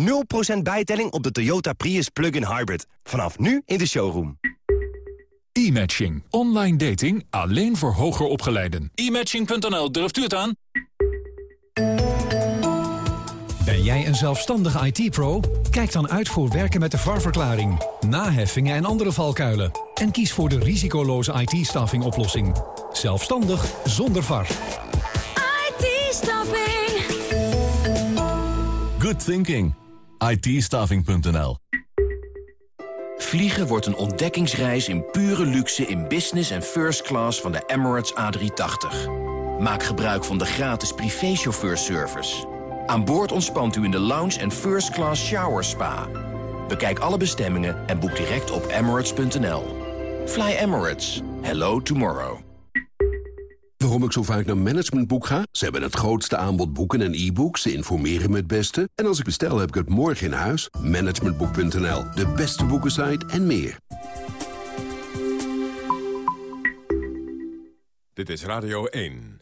Speaker 15: 0% bijtelling op de Toyota Prius Plug-in Hybrid. Vanaf nu in de showroom.
Speaker 16: E-matching. Online dating alleen voor hoger opgeleiden.
Speaker 17: E-matching.nl, durft u het aan? Ben jij een zelfstandige IT-pro? Kijk dan uit voor werken met de VAR-verklaring, naheffingen en andere valkuilen. En kies voor de risicoloze IT-staffing oplossing. Zelfstandig zonder VAR.
Speaker 18: IT-staffing.
Speaker 19: Good thinking. it
Speaker 20: Vliegen wordt een ontdekkingsreis in pure luxe in business en first class van de Emirates A380. Maak gebruik van de gratis privéchauffeurservice. Aan boord ontspant u in de lounge en first class shower spa. Bekijk alle bestemmingen en boek direct op emirates.nl. Fly Emirates. Hello tomorrow.
Speaker 21: Waarom ik zo vaak naar Managementboek ga? Ze hebben het grootste aanbod boeken en e-books. Ze informeren me het beste. En als ik bestel, heb ik het morgen in huis. Managementboek.nl, de beste boekensite en meer.
Speaker 2: Dit is Radio 1.